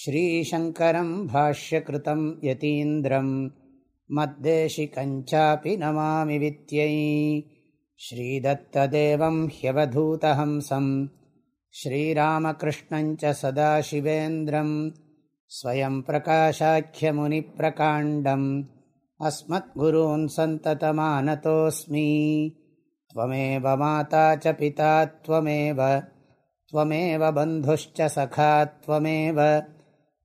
श्रीशङ्करं भाष्यकृतं यतीन्द्रं मद्देशिकञ्चापि नमामि वित्यै श्रीदत्तदेवं ह्यवधूतहंसं श्रीरामकृष्णञ्च सदाशिवेन्द्रं स्वयं प्रकाशाख्यमुनिप्रकाण्डम् अस्मद्गुरून् सन्ततमानतोऽस्मि त्वमेव माता च पिता त्वमेव त्वमेव बन्धुश्च सखा त्वमेव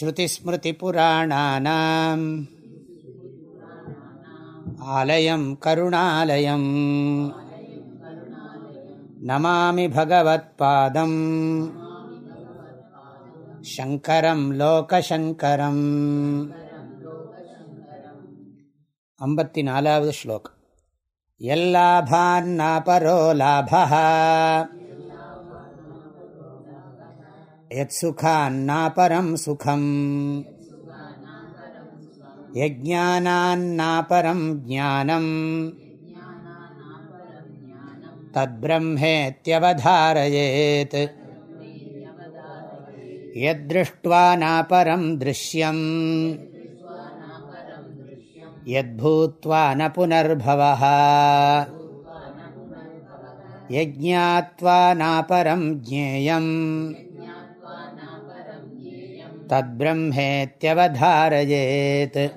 ஸ்ருதிஸ்மிருதிபுராணானாம். ஆலயம் கருணாலயம். நமாமி பகவத்பாதம். சங்கரம் லோகசங்கரம். ஐம்பத்தி நாலாவது ஸ்லோகம். எல்லாபான்னாபரோ லாபா यत्सुखान्नापरं सुखम् यज्ञानान्नापरं ज्ञानम् तद्ब्रह्मेत्यवधारयेत् यद्दृष्ट्वा नापरं दृश्यम् यद्भूत्वा न पुनर्भवः यज्ञात्वा नापरं ज्ञेयम् தத்பிரம்மேத்யவதாரயேத்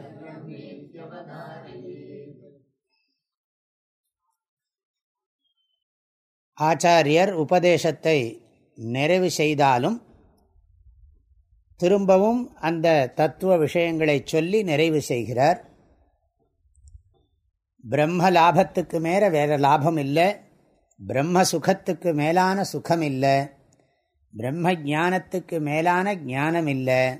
ஆச்சாரியர் உபதேசத்தை நிறைவு செய்தாலும் திரும்பவும் அந்த தத்துவ விஷயங்களை சொல்லி நிறைவு செய்கிறார். பிரம்ம லாபத்துக்கு மேலே வேறு லாபம் இல்லை பிரம்ம சுகத்துக்கு மேலான சுகம் இல்லை பிரம்ம ஜானத்துக்கு மேலான ஞானம் இல்லை.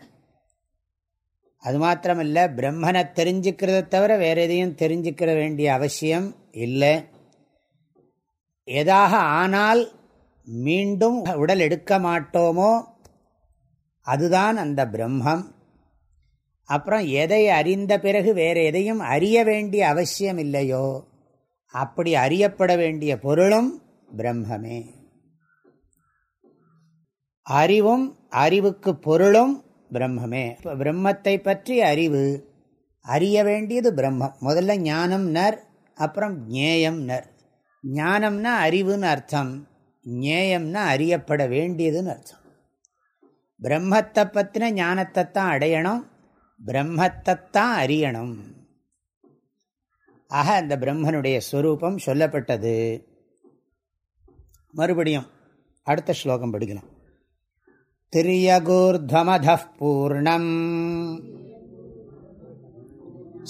அது மாத்திரமில்லை பிரம்மனை தெரிஞ்சுக்கிறத தவிர வேறு எதையும் தெரிஞ்சுக்கிற வேண்டிய அவசியம் இல்லை. எதாக ஆனால் மீண்டும் உடல் எடுக்க மாட்டோமோ? அதுதான் அந்த பிரம்மம். அப்புறம் எதை அறிந்த பிறகு வேறு எதையும் அறிய வேண்டிய அவசியம் இல்லையோ? அப்படி அறியப்பட வேண்டிய பொருளும் பிரம்மமே. அறிவும் அறிவுக்கு பொருளும் பிரம்மமே. பிரம்மத்தை பற்றி அறிவு அறிய வேண்டியது பிரம்மம். முதல்ல ஞானம் நர் அப்புறம் ஞேயம் நர். ஞானம்னா அறிவுன்னு அர்த்தம் ஞேயம்னா அறியப்பட வேண்டியதுன்னு அர்த்தம். பிரம்மத்தை பற்றின ஞானத்தை தான் அடையணும் பிரம்மத்தைத்தான் அறியணும். ஆக அந்த பிரம்மனுடைய ஸ்வரூபம் சொல்லப்பட்டது. மறுபடியும் அடுத்த ஸ்லோகம் படிக்கலாம். तिर्यगूर्ध्वमधः पूर्णम्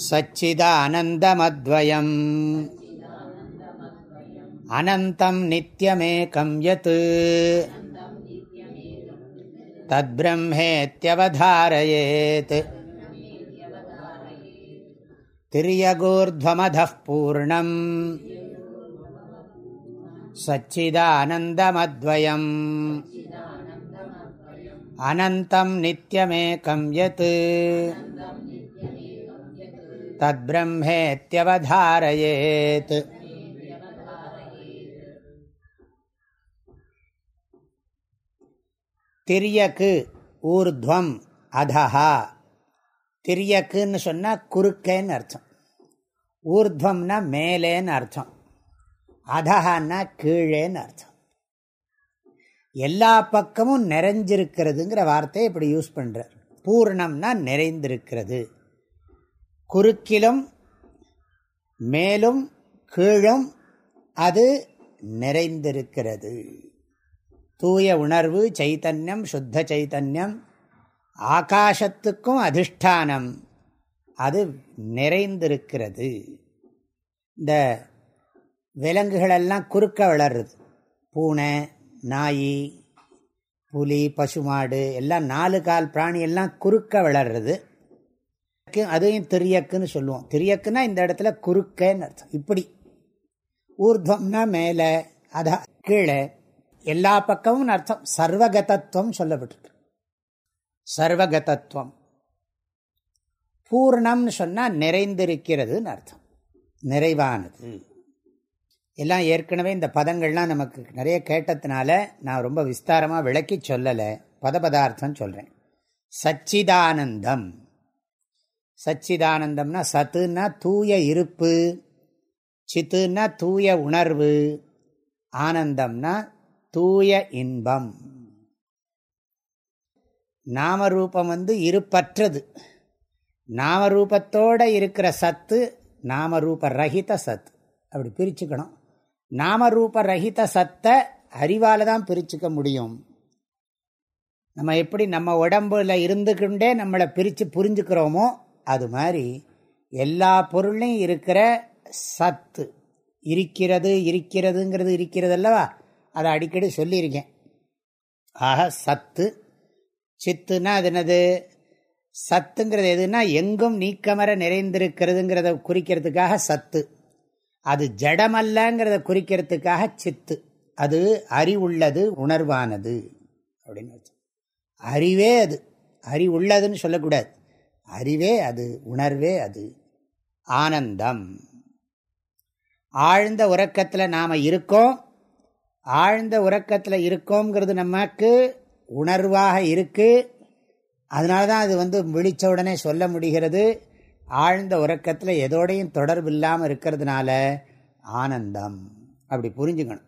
सच्चिदानन्दमद्वयम् अनन्तं नित्यमेकं यत् तद्ब्रह्मेत्यवधारयेत् तिर्यगूर्ध्वमधः पूर्णम् सच्चिदानन्दमद्वयम् अनन्तं नित्यमेकं यत् तद्ब्रह्मेत्यवधारयेत् திரியக்கு ஊர்துவம் அதஹா திரியக்குன்னு சொன்னால் குறுக்கேன்னு அர்த்தம் ஊர்துவம்னா மேலேன்னு அர்த்தம் அதஹான்னா கீழேன்னு அர்த்தம் எல்லா பக்கமும் நிறைஞ்சிருக்கிறதுங்கிற வார்த்தையை இப்படி யூஸ் பண்ணுறார் பூர்ணம்னா நிறைந்திருக்கிறது. குறுக்கிலும் மேலும் கீழும் அது நிறைந்திருக்கிறது. தூய உணர்வு சைத்தன்யம் சுத்த சைத்தன்யம் ஆகாசத்துக்கும் அதிஷ்டானம் அது நிறைந்திருக்கிறது. இந்த விலங்குகளெல்லாம் குறுக்க வளருது. பூனை நாய் புலி பசுமாடு எல்லாம் நாலு கால் பிராணி எல்லாம் குறுக்க வளர்றது. அதையும் திரியக்குன்னு சொல்லுவோம். திரியக்குன்னா இந்த இடத்துல குறுக்கன்னு அர்த்தம். இப்படி. ஊர்துவம்னா மேலே அதா கீழே. எல்லா பக்கமும் அர்த்தம். சர்வகதத்துவம் சொல்லப்பட்டிருக்கு. சர்வகதத்துவம். பூர்ணம்னு சொன்னால் நிறைந்திருக்கிறதுன்னு அர்த்தம். நிறைவானது. எல்லாம் ஏற்கனவே இந்த பதங்கள்லாம் நமக்கு நிறைய கேட்டதுனால நான் ரொம்ப விஸ்தாரமாக விளக்கி சொல்லலை. பத பதார்த்தம் சொல்கிறேன் சச்சிதானந்தம். சச்சிதானந்தம்னா சத்துன்னா தூய இருப்பு சித்துன்னா தூய உணர்வு ஆனந்தம்னா தூய இன்பம். நாமரூபம் வந்து இருப்பற்றது. நாமரூபத்தோடு இருக்கிற சத்து நாமரூப ரஹித சத்து. அப்படி பிரிச்சுக்கணும். நாமரூப ரஹித சத்தை அறிவால் தான் பிரிச்சுக்க முடியும். நம்ம எப்படி நம்ம உடம்புல இருந்துக்கிண்டே நம்மளை பிரித்து புரிஞ்சுக்கிறோமோ அது மாதிரி எல்லா பொருளையும் இருக்கிற சத்து இருக்கிறது இருக்கிறதுங்கிறது இருக்கிறது அல்லவா? அதை அடிக்கடி சொல்லியிருக்கேன். ஆக சத்து சித்துனா அது என்னது? சத்துங்கிறது எதுனா எங்கும் நீக்கமர நிறைந்திருக்கிறதுங்கிறத குறிக்கிறதுக்காக சத்து. அது ஜடமல்லங்கிறத குறிக்கிறதுக்காக சித்து. அது அறிவுள்ளது உணர்வானது. அப்படின்னு அறிவே அது. அறிவுள்ளதுன்னு சொல்லக்கூடாது. அறிவே அது உணர்வே அது. ஆனந்தம். ஆழ்ந்த உறக்கத்தில் நாம் இருக்கோம். ஆழ்ந்த உறக்கத்தில் இருக்கோங்கிறது நமக்கு உணர்வாக இருக்குது அதனால தான் அது வந்து விழித்த உடனே சொல்ல முடிகிறது. ஆழ்ந்த உறக்கத்தில் எதோடையும் தொடர்பு இல்லாமல் இருக்கிறதுனால ஆனந்தம். அப்படி புரிஞ்சுக்கணும்.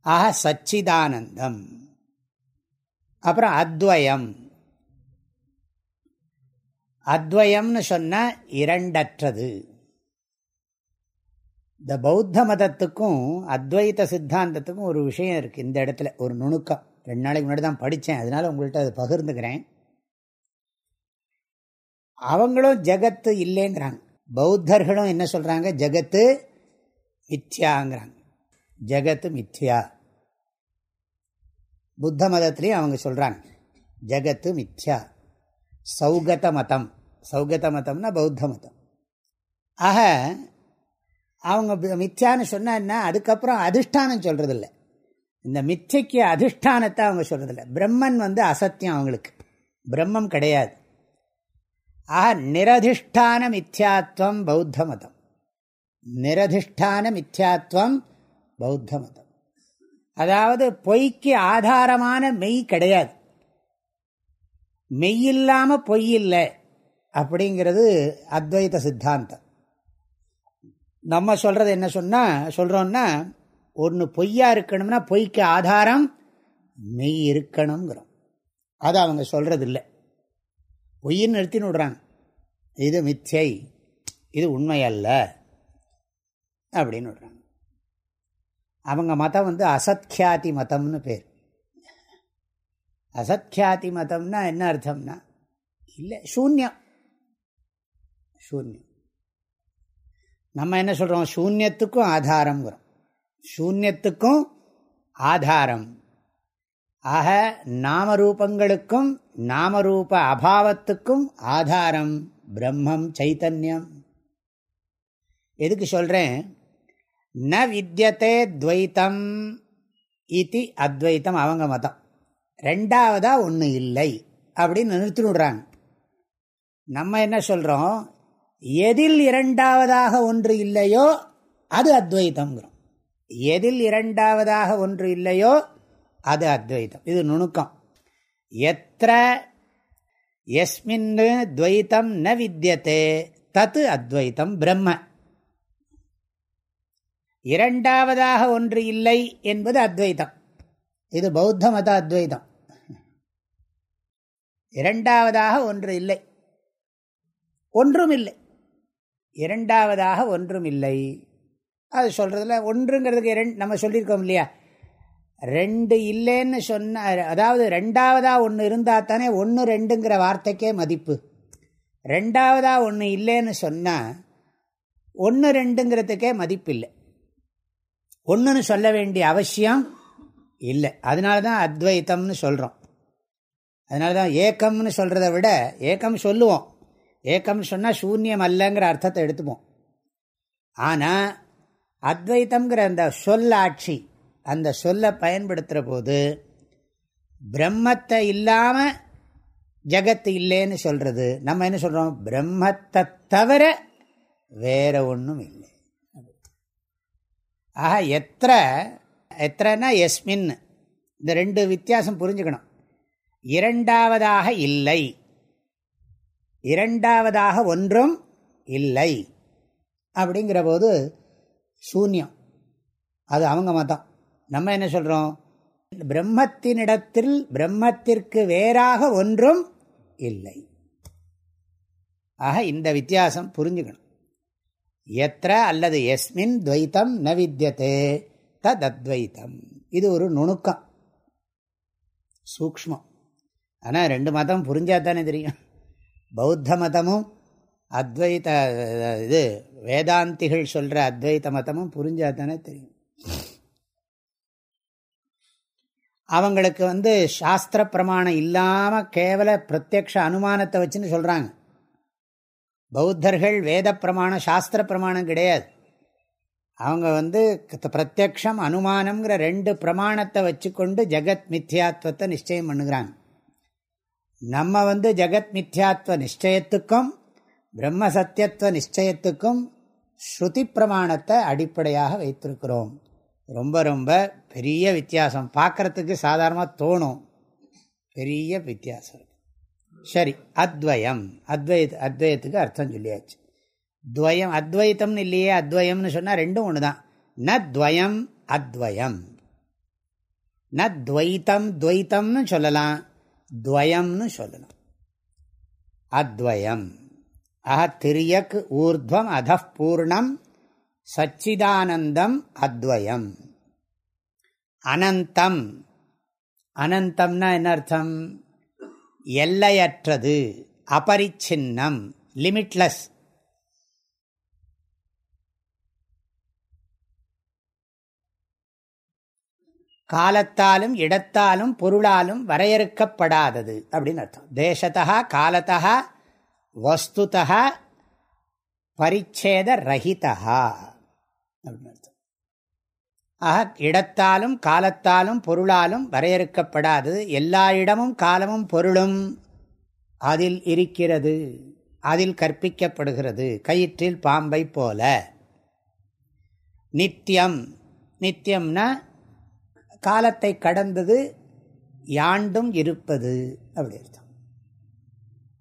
ஆக சச்சிதானந்தம். அப்புறம் அத்வயம். அத்வயம்னு சொன்னால் இரண்டற்றது. இந்த பௌத்த மதத்துக்கும் அத்வைத சித்தாந்தத்துக்கும் ஒரு விஷயம் இருக்குது இந்த இடத்துல ஒரு நுணுக்கம். ரெண்டு நாளைக்கு முன்னாடி தான் படித்தேன் அதனால் உங்கள்கிட்ட அதை பகிர்ந்துக்கிறேன். அவங்களும் ஜகத்து இல்லைங்கிறாங்க. பௌத்தர்களும் என்ன சொல்கிறாங்க ஜகத்து மித்யாங்கிறாங்க. ஜகத்து மித்யா. புத்த மதத்துலேயும் அவங்க சொல்கிறாங்க ஜகத்து மித்யா. சௌகத மதம். சௌகத மதம்னா பௌத்த மதம். ஆக அவங்க மித்யான்னு சொன்னால் என்ன? அதுக்கப்புறம் அதிஷ்டானம் சொல்கிறதில்ல இந்த மிச்சைக்கு அதிஷ்டானத்தை அவங்க சொல்கிறதில்ல பிரம்மன் வந்து அசத்தியம் அவங்களுக்கு. பிரம்மம் கிடையாது. ஆக நிரதிஷ்டான மித்யாத்வம் பௌத்த மதம் நிரதிஷ்டான மித்யாத்வம் பௌத்த மதம் அதாவது பொய்க்கு ஆதாரமான மெய் கிடையாது. மெய்யில்லாமல் பொய் இல்லை அப்படிங்கிறது அத்வைத சித்தாந்தம். நம்ம சொல்கிறது என்ன சொன்னால் சொல்கிறோன்னா ஒன்று பொய்யா இருக்கணும்னா பொய்க்கு ஆதாரம் மெய் இருக்கணுங்கிறோம் அது அவங்க சொல்கிறது இல்லை பொய்ன்னு நிறுத்தின்னு விடுறாங்க. இது மிச்சை இது உண்மை அல்ல அப்படின்னு விடுறாங்க. அவங்க மதம் வந்து அசத்யாதி மதம்னு பேர். அசத்யாதி மதம்னா என்ன அர்த்தம்னா இல்லை சூன்யம். சூன்யம். நம்ம என்ன சொல்கிறோம் சூன்யத்துக்கும் ஆதாரங்கிறோம் சூன்யத்துக்கும் ஆதாரம். ஆக நாமரூபங்களுக்கும் நாமரூப அபாவத்துக்கும் ஆதாரம் பிரம்மம் சைத்தன்யம். எதுக்கு சொல்கிறேன் ந வித்தியத்தே துவைத்தம் இது அத்வைத்தம் அவங்க மதம். ரெண்டாவதா ஒன்று இல்லை அப்படின்னு நிறுத்திவிடுறாங்க. நம்ம என்ன சொல்கிறோம் எதில் இரண்டாவதாக ஒன்று இல்லையோ அது அத்வைத்தம்ங்கிறோம். எதில் இரண்டாவதாக ஒன்று இல்லையோ அது அத்வைத்தம் இது நுணுக்கம். எத்த எஸ்மின் துவைத்தம் ந வித்தியத்தே தத்து அத்வைத்தம் பிரம்ம. இரண்டாவதாக ஒன்று இல்லை என்பது அத்வைத்தம் இது பௌத்த மத அத்வைதம். இரண்டாவதாக ஒன்று இல்லை. ஒன்றும் இல்லை இரண்டாவதாக ஒன்றும் இல்லை அது சொல்கிறதுல ஒன்றுங்கிறதுக்கு இரண்டு நம்ம சொல்லியிருக்கோம் இல்லையா? ரெண்டு இல்லைன்னு சொன்ன அதாவது ரெண்டாவதாக ஒன்று இருந்தால் தானே ஒன்று ரெண்டுங்கிற வார்த்தைக்கே மதிப்பு. ரெண்டாவதாக ஒன்று இல்லைன்னு சொன்னால் ஒன்று ரெண்டுங்கிறதுக்கே மதிப்பு இல்லை ஒன்றுன்னு சொல்ல வேண்டிய அவசியம் இல்லை. அதனால தான் அத்வைத்தம்னு சொல்கிறோம் அதனால தான் ஏக்கம்னு சொல்கிறத விட ஏக்கம் சொல்லுவோம். ஏக்கம்னு சொன்னால் சூன்யம் அல்லங்கிற அர்த்தத்தை எடுத்துப்போம். ஆனால் அத்வைத்தம்ங்கிற அந்த சொல்லாட்சி அந்த சொல்லை பயன்படுத்துகிற போது பிரம்மத்தை இல்லாமல் ஜகத்து இல்லைன்னு சொல்கிறது நம்ம என்ன சொல்கிறோம் பிரம்மத்தை தவிர வேற ஒன்றும் இல்லை. ஆக எத்தனை எத்தனைனா எஸ்மின். இந்த ரெண்டு வித்தியாசம் புரிஞ்சுக்கணும். இரண்டாவதாக இல்லை. இரண்டாவதாக ஒன்றும் இல்லை. அப்படிங்கிற போது சூன்யம். அது அவங்க மதம். நம்ம என்ன சொல்கிறோம் பிரம்மத்தினிடத்தில் பிரம்மத்திற்கு வேறாக ஒன்றும் இல்லை. ஆக இந்த வித்தியாசம் புரிஞ்சுக்கணும். எத்த அல்லது எஸ்மின் துவைத்தம் ந வித்தியதே தத்வைத்தம் இது ஒரு நுணுக்கம். சூக்மம் ஆனால் ரெண்டு மதம் புரிஞ்சால் தானே தெரியும். பௌத்த மதமும் அத்வைத இது வேதாந்திகள் சொல்கிற அத்வைத மதமும் புரிஞ்சால் தானே தெரியும். அவங்களுக்கு வந்து சாஸ்திர பிரமாணம் இல்லாமல் கேவல பிரத்யக்ஷ அனுமானத்தை வச்சுன்னு சொல்கிறாங்க பௌத்தர்கள் வேத பிரமாணம் சாஸ்திர பிரமாணம் கிடையாது. அவங்க வந்து பிரத்யக்ஷம் அனுமானம்ங்கிற ரெண்டு பிரமாணத்தை வச்சுக்கொண்டு ஜெகத் மித்யாத்வத்தை நிச்சயம் பண்ணுகிறாங்க. நம்ம வந்து ஜெகத் மித்யாத்வ நிச்சயத்துக்கும் பிரம்ம சத்தியத்துவ நிச்சயத்துக்கும் ஸ்ருதி பிரமாணத்தை அடிப்படையாக வைத்திருக்கிறோம். ரொம்ப ரொம்ப பெரிய வித்தியாசம். பார்க்குறதுக்கு சாதாரணமாக தோணும். பெரிய வித்தியாசம் சரி அத்வயம். அத்வைத் அத்வயத்துக்கு அர்த்தம் சொல்லியாச்சு. துவயம் அத்வைத்தம்னு இல்லையே அத்வயம்னு சொன்னால் ரெண்டும் ஒன்று தான் ந துவயம் அத்வயம். ந துவைத்தம் துவைத்தம்னு சொல்லலாம். துவயம்னு சொல்லலாம் அத்வயம். அஹ திரியக் ஊர்துவம் அத பூர்ணம் சச்சிதானந்தம் அத்வயம். அனந்தம். அனந்தம்னா என்ன அர்த்தம்? எல்லையற்றது அபரிச்சின்னம் லிமிட்லெஸ். காலத்தாலும் இடத்தாலும் பொருளாலும் வரையறுக்கப்படாதது அப்படின்னு அர்த்தம். தேசத்தா காலத்தா வஸ்துதா பரிச்சேத ரஹிதா அப்படின்னு ஆக இடத்தாலும் காலத்தாலும் பொருளாலும் வரையறுக்கப்படாது. எல்லா இடமும் காலமும் பொருளும் அதில் இருக்கிறது. அதில் கற்பிக்கப்படுகிறது. கயிற்றில் பாம்பை போல. நித்தியம் நித்தியம்னா காலத்தை கடந்தது யாண்டும் இருப்பது. அப்படி அர்த்தம்.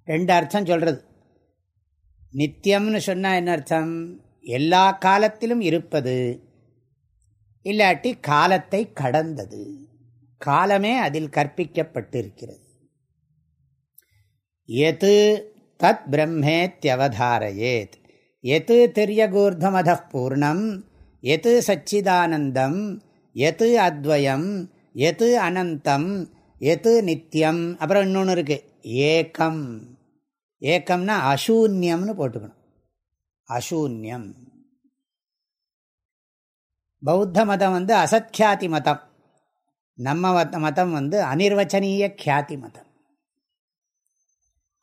ரெண்டு அர்த்தம் சொல்கிறது நித்தியம்னு சொன்னால் என்ன அர்த்தம்? எல்லா காலத்திலும் இருப்பது. இல்லாட்டி காலத்தை கடந்தது. காலமே அதில் கற்பிக்கப்பட்டிருக்கிறது. எது தத் பிரம்மேத்யவதாரையேத். எது திரியகூர்தமத பூர்ணம். எது சச்சிதானந்தம். எது அத்வயம். எது அனந்தம். எது நித்தியம் அப்புறம் இன்னொன்று இருக்கு. ஏக்கம். ஏக்கம்னா அசூன்யம்னு போட்டுக்கணும். அசூன்யம். பௌத்த மதம் வந்து அசத்யாதி மதம் நம்ம மதம் வந்து அனிர்வச்சனீய கியாதி மதம்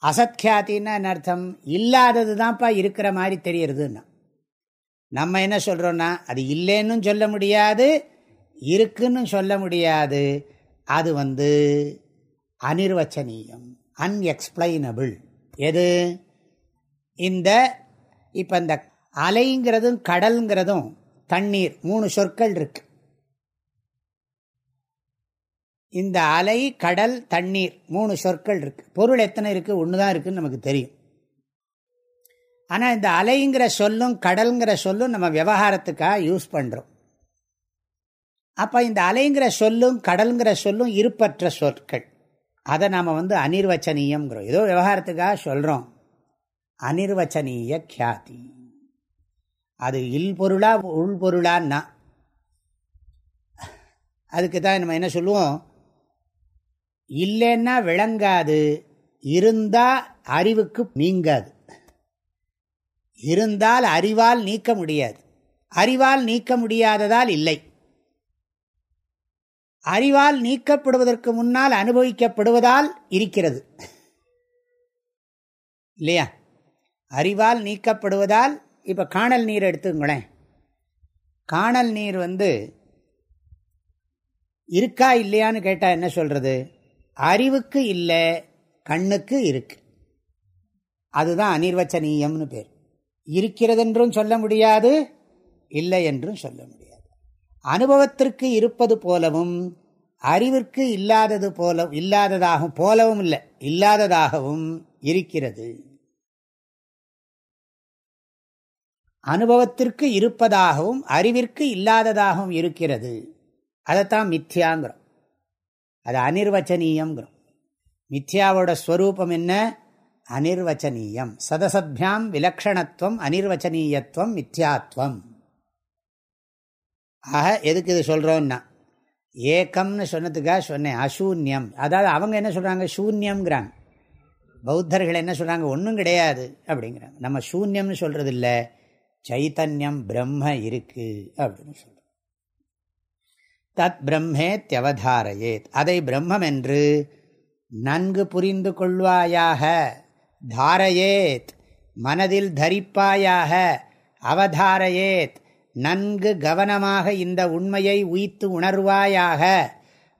அசத்யாத்தின்னா என்ன அர்த்தம்? இல்லாதது தான்ப்பா இருக்கிற மாதிரி தெரியறதுன்னா. நம்ம என்ன சொல்கிறோன்னா அது இல்லைன்னு சொல்ல முடியாது இருக்குன்னு சொல்ல முடியாது. அது வந்து அனிர்வச்சனீயம் அன்எக்ஸ்பிளைனபிள். எது? இந்த இப்போ இந்த அலைங்கிறதும் கடல்ங்கிறதும் தண்ணீர் மூணு சொற்கள் இருக்கு. இந்த அலை கடல் தண்ணீர் மூணு சொற்கள் இருக்கு. பொருள் எத்தனை இருக்கு? ஒன்று தான் இருக்குன்னு நமக்கு தெரியும். ஆனால் இந்த அலைங்கிற சொல்லும் கடல்ங்கிற சொல்லும் நம்ம விவகாரத்துக்காக யூஸ் பண்ணுறோம் அப்போ இந்த அலைங்கிற சொல்லும் கடல்ங்கிற சொல்லும் இருப்பற்ற சொற்கள். அதை நாம் வந்து அனிர்வச்சனீயம்ங்கிறோம். ஏதோ விவகாரத்துக்காக சொல்கிறோம் அனிர்வச்சனீய கியாதி. அது இல் பொருளா உள் பொருளான்னா. அதுக்கு தான் நம்ம என்ன சொல்லுவோம்? இல்லைன்னா விளங்காது இருந்தால் அறிவுக்கு நீங்காது. இருந்தால் அறிவால் நீக்க முடியாது. அறிவால் நீக்க முடியாததால் இல்லை. அறிவால் நீக்கப்படுவதற்கு முன்னால் அனுபவிக்கப்படுவதால் இருக்கிறது. இல்லையா? அறிவால் நீக்கப்படுவதால் இப்போ காணல் நீர் எடுத்துங்களேன் காணல் நீர் வந்து இருக்கா இல்லையான்னு கேட்டால் என்ன சொல்கிறது அறிவுக்கு இல்லை கண்ணுக்கு இருக்கு. அதுதான் அனிர்வச்சனீயம்னு பேர். இருக்கிறதென்றும் சொல்ல முடியாது இல்லை என்றும் சொல்ல முடியாது. அனுபவத்திற்கு இருப்பது போலவும் அறிவிற்கு இல்லாதது போல இல்லாததாகவும் போலவும் இல்லை இல்லாததாகவும் இருக்கிறது. அனுபவத்திற்கு இருப்பதாகவும் அறிவிற்கு இல்லாததாகவும் இருக்கிறது. அதைத்தான் மித்யாங்கிறோம். அது அனிர்வச்சனீயம்ங்கிறோம் மித்யாவோட ஸ்வரூபம் என்ன? அனிர்வச்சனீயம். சதசத்யாம் விலக்ஷணத்துவம் அனிர்வச்சனீயத்துவம் மித்யாத்வம் ஆக எதுக்கு இது சொல்கிறோன்னா ஏக்கம்னு சொன்னதுக்காக சொன்னேன் அசூன்யம். அதாவது அவங்க என்ன சொல்கிறாங்க சூன்யம்ங்கிறாங்க. பௌத்தர்கள் என்ன சொல்கிறாங்க ஒன்றும் கிடையாது அப்படிங்கிறாங்க. நம்ம சூன்யம்னு சொல்கிறது இல்லை சைத்தன்யம் பிரம்ம இருக்கு அப்படின்னு சொல்கிறோம் தத் பிரம்மே தியவதாரையேத். அதை பிரம்மம் என்று நன்கு புரிந்து கொள்வாயாக தாரையேத். மனதில் தரிப்பாயாக அவதாரையேத். நன்கு கவனமாக இந்த உண்மையை உய்த்து உணர்வாயாக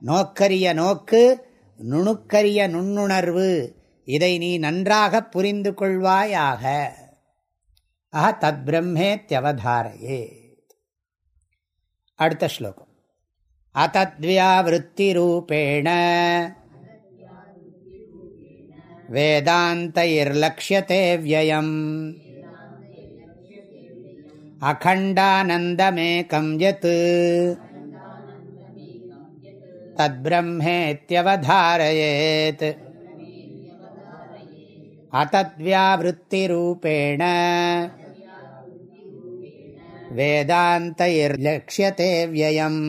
நோக்கரிய நோக்கு நுணுக்கரிய நுண்ணுணர்வு. இதை நீ நன்றாக புரிந்து கொள்வாயாக. ஆஹ தத் பிரம்மேத்யவதாரையே அடுத்த ஸ்லோகம். அத்தத்வியாவத்திரூபேண வேதாந்தைர்லட்சியத்தை வியம் அகண்டானந்தமேகம் யத். தத்பிரம்மேத்யவதாரயேத் அத்தத்வியாவத்திரூபேண वेदान्तैर्लक्ष्यते व्ययम्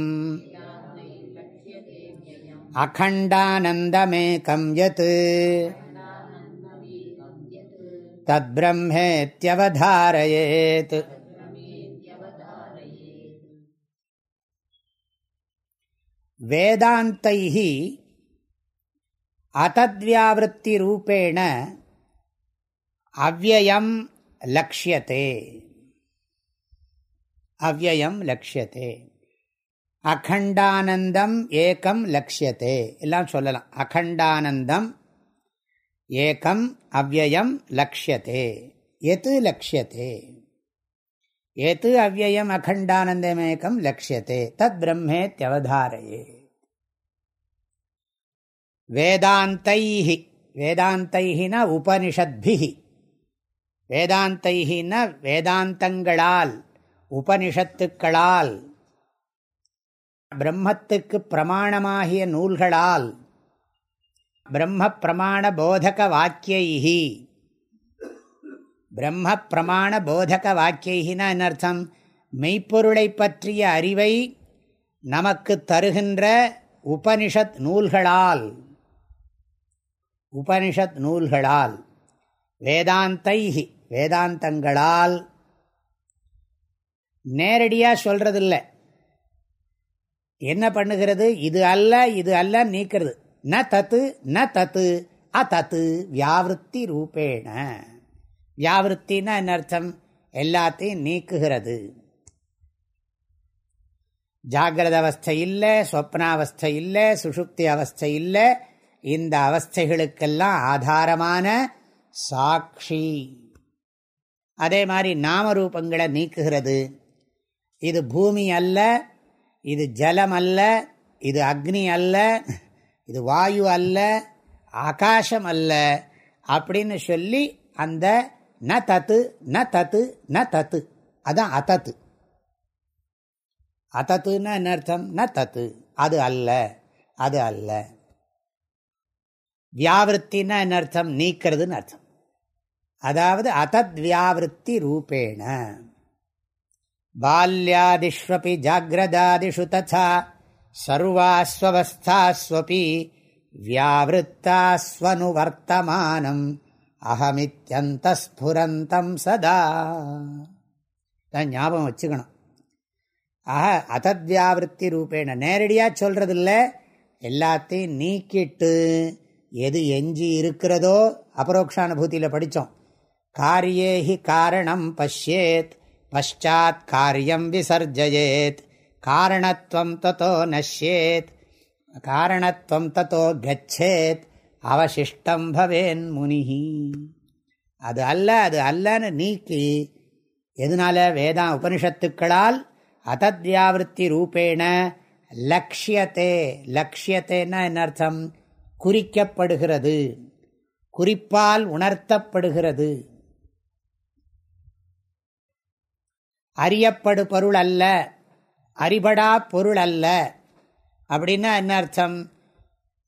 अखण्डानन्दमेकं यत् तद्ब्रह्मेत्यवधारयेत् वेदान्तैः अतद्व्यावृत्तिरूपेण अव्ययं लक्ष्यते அவ்வயம் லக்ஷியத்தே அகண்டானந்தம் ஏகம் லக்ஷியத்தே எல்லாம் சொல்லலாம். அகண்டானந்தம் ஏகம் அவ்வயம் லக்ஷியத்தே எது லக்ஷியத்தே எது அவ்வயம் அகண்டானந்தமேக்கம் லட்சியத்தை தத் பிரம்மேத்யவதாரையே வேதாந்தைஹி வேதாந்தைஹின உபனிஷத்பிஹி. வேதாந்தைஹின வேதாந்தங்களால் உபனிஷத்துக்களால் பிரம்மத்துக்கு பிரமாணமாகிய நூல்களால் பிரம்ம பிரமாண போதக வாக்கியைஹி பிரம்ம பிரமாண போதக வாக்கியினா அர்த்தம்? மெய்ப்பொருளை பற்றிய அறிவை நமக்கு தருகின்ற உபனிஷத் நூல்களால் உபனிஷத் நூல்களால் வேதாந்தைஹி வேதாந்தங்களால் நேரடியாக சொல்கிறதில்ல என்ன பண்ணுகிறது? இது அல்ல இது அல்ல நீக்கிறது. ந தத்து ந தத்து அ தத்து வியாவிருத்தி ரூபேண. வியாவிருத்தின்னா என்ன அர்த்தம்? எல்லாத்தையும் நீக்குகிறது. ஜாகிரத அவஸ்தை இல்லை சொப்னாவஸ்தை இல்லை சுஷுப்தி அவஸ்தை இல்லை. இந்த அவஸ்தைகளுக்கெல்லாம் ஆதாரமான சாட்சி. அதே மாதிரி நாமரூபங்களை நீக்குகிறது. இது பூமி அல்ல இது ஜலம் அல்ல இது அக்னி அல்ல இது வாயு அல்ல ஆகாசம் அல்ல அப்படின்னு சொல்லி அந்த ந தத்து ந தத்து ந தத்து. அதான் அத்தத்து. அத்தத்துன்னா என்ன அர்த்தம்? ந தத்து. அது அல்ல அது அல்ல. வியாவிருத்தின்னா என்ன அர்த்தம்? நீக்கிறதுன்னு அர்த்தம். அதாவது அத்தத் வியாவிருத்தி ரூபேண. பால்யாதிஷ்வபி ஜாகிரதாதிஷு ததா சர்வாஸ்வஸ்தாஸ்வபி வியாவிருத்தாஸ்வனுவர்த்தமானம் அகமித்யந்தஸ்புரந்தம் சதா ஞாபகம் வச்சுக்கணும் ஆஹா அதத்வியாவிருத்தி ரூபேண நேரடியாக சொல்கிறதில்ல எல்லாத்தையும் நீக்கிட்டு எது எஞ்சி இருக்கிறதோ அபரோக்ஷானுபூதியில் படித்தோம் காரியேஹி காரணம் பஷ்யேத் பஷாத் காரியம் விசர்ஜயேத் காரணத்துவம் தத்தோ நஷ்யேத் காரணத்துவம் தத்தோ கச்சேத் அவசிஷ்டம் பவேன் முனிஹி அது அல்ல அது அல்லன்னு நீக்கி எதனால வேதா உபனிஷத்துக்களால் அதத்யாவிருத்தி ரூபேண லக்ஷியத்தே லக்ஷியத்தேன்னா என்ன அர்த்தம்? குறிக்கப்படுகிறது. குறிப்பால் உணர்த்தப்படுகிறது. அறியப்படு பொருள் அல்ல அறிபடா பொருள் அல்ல அப்படின்னா என்ன அர்த்தம்?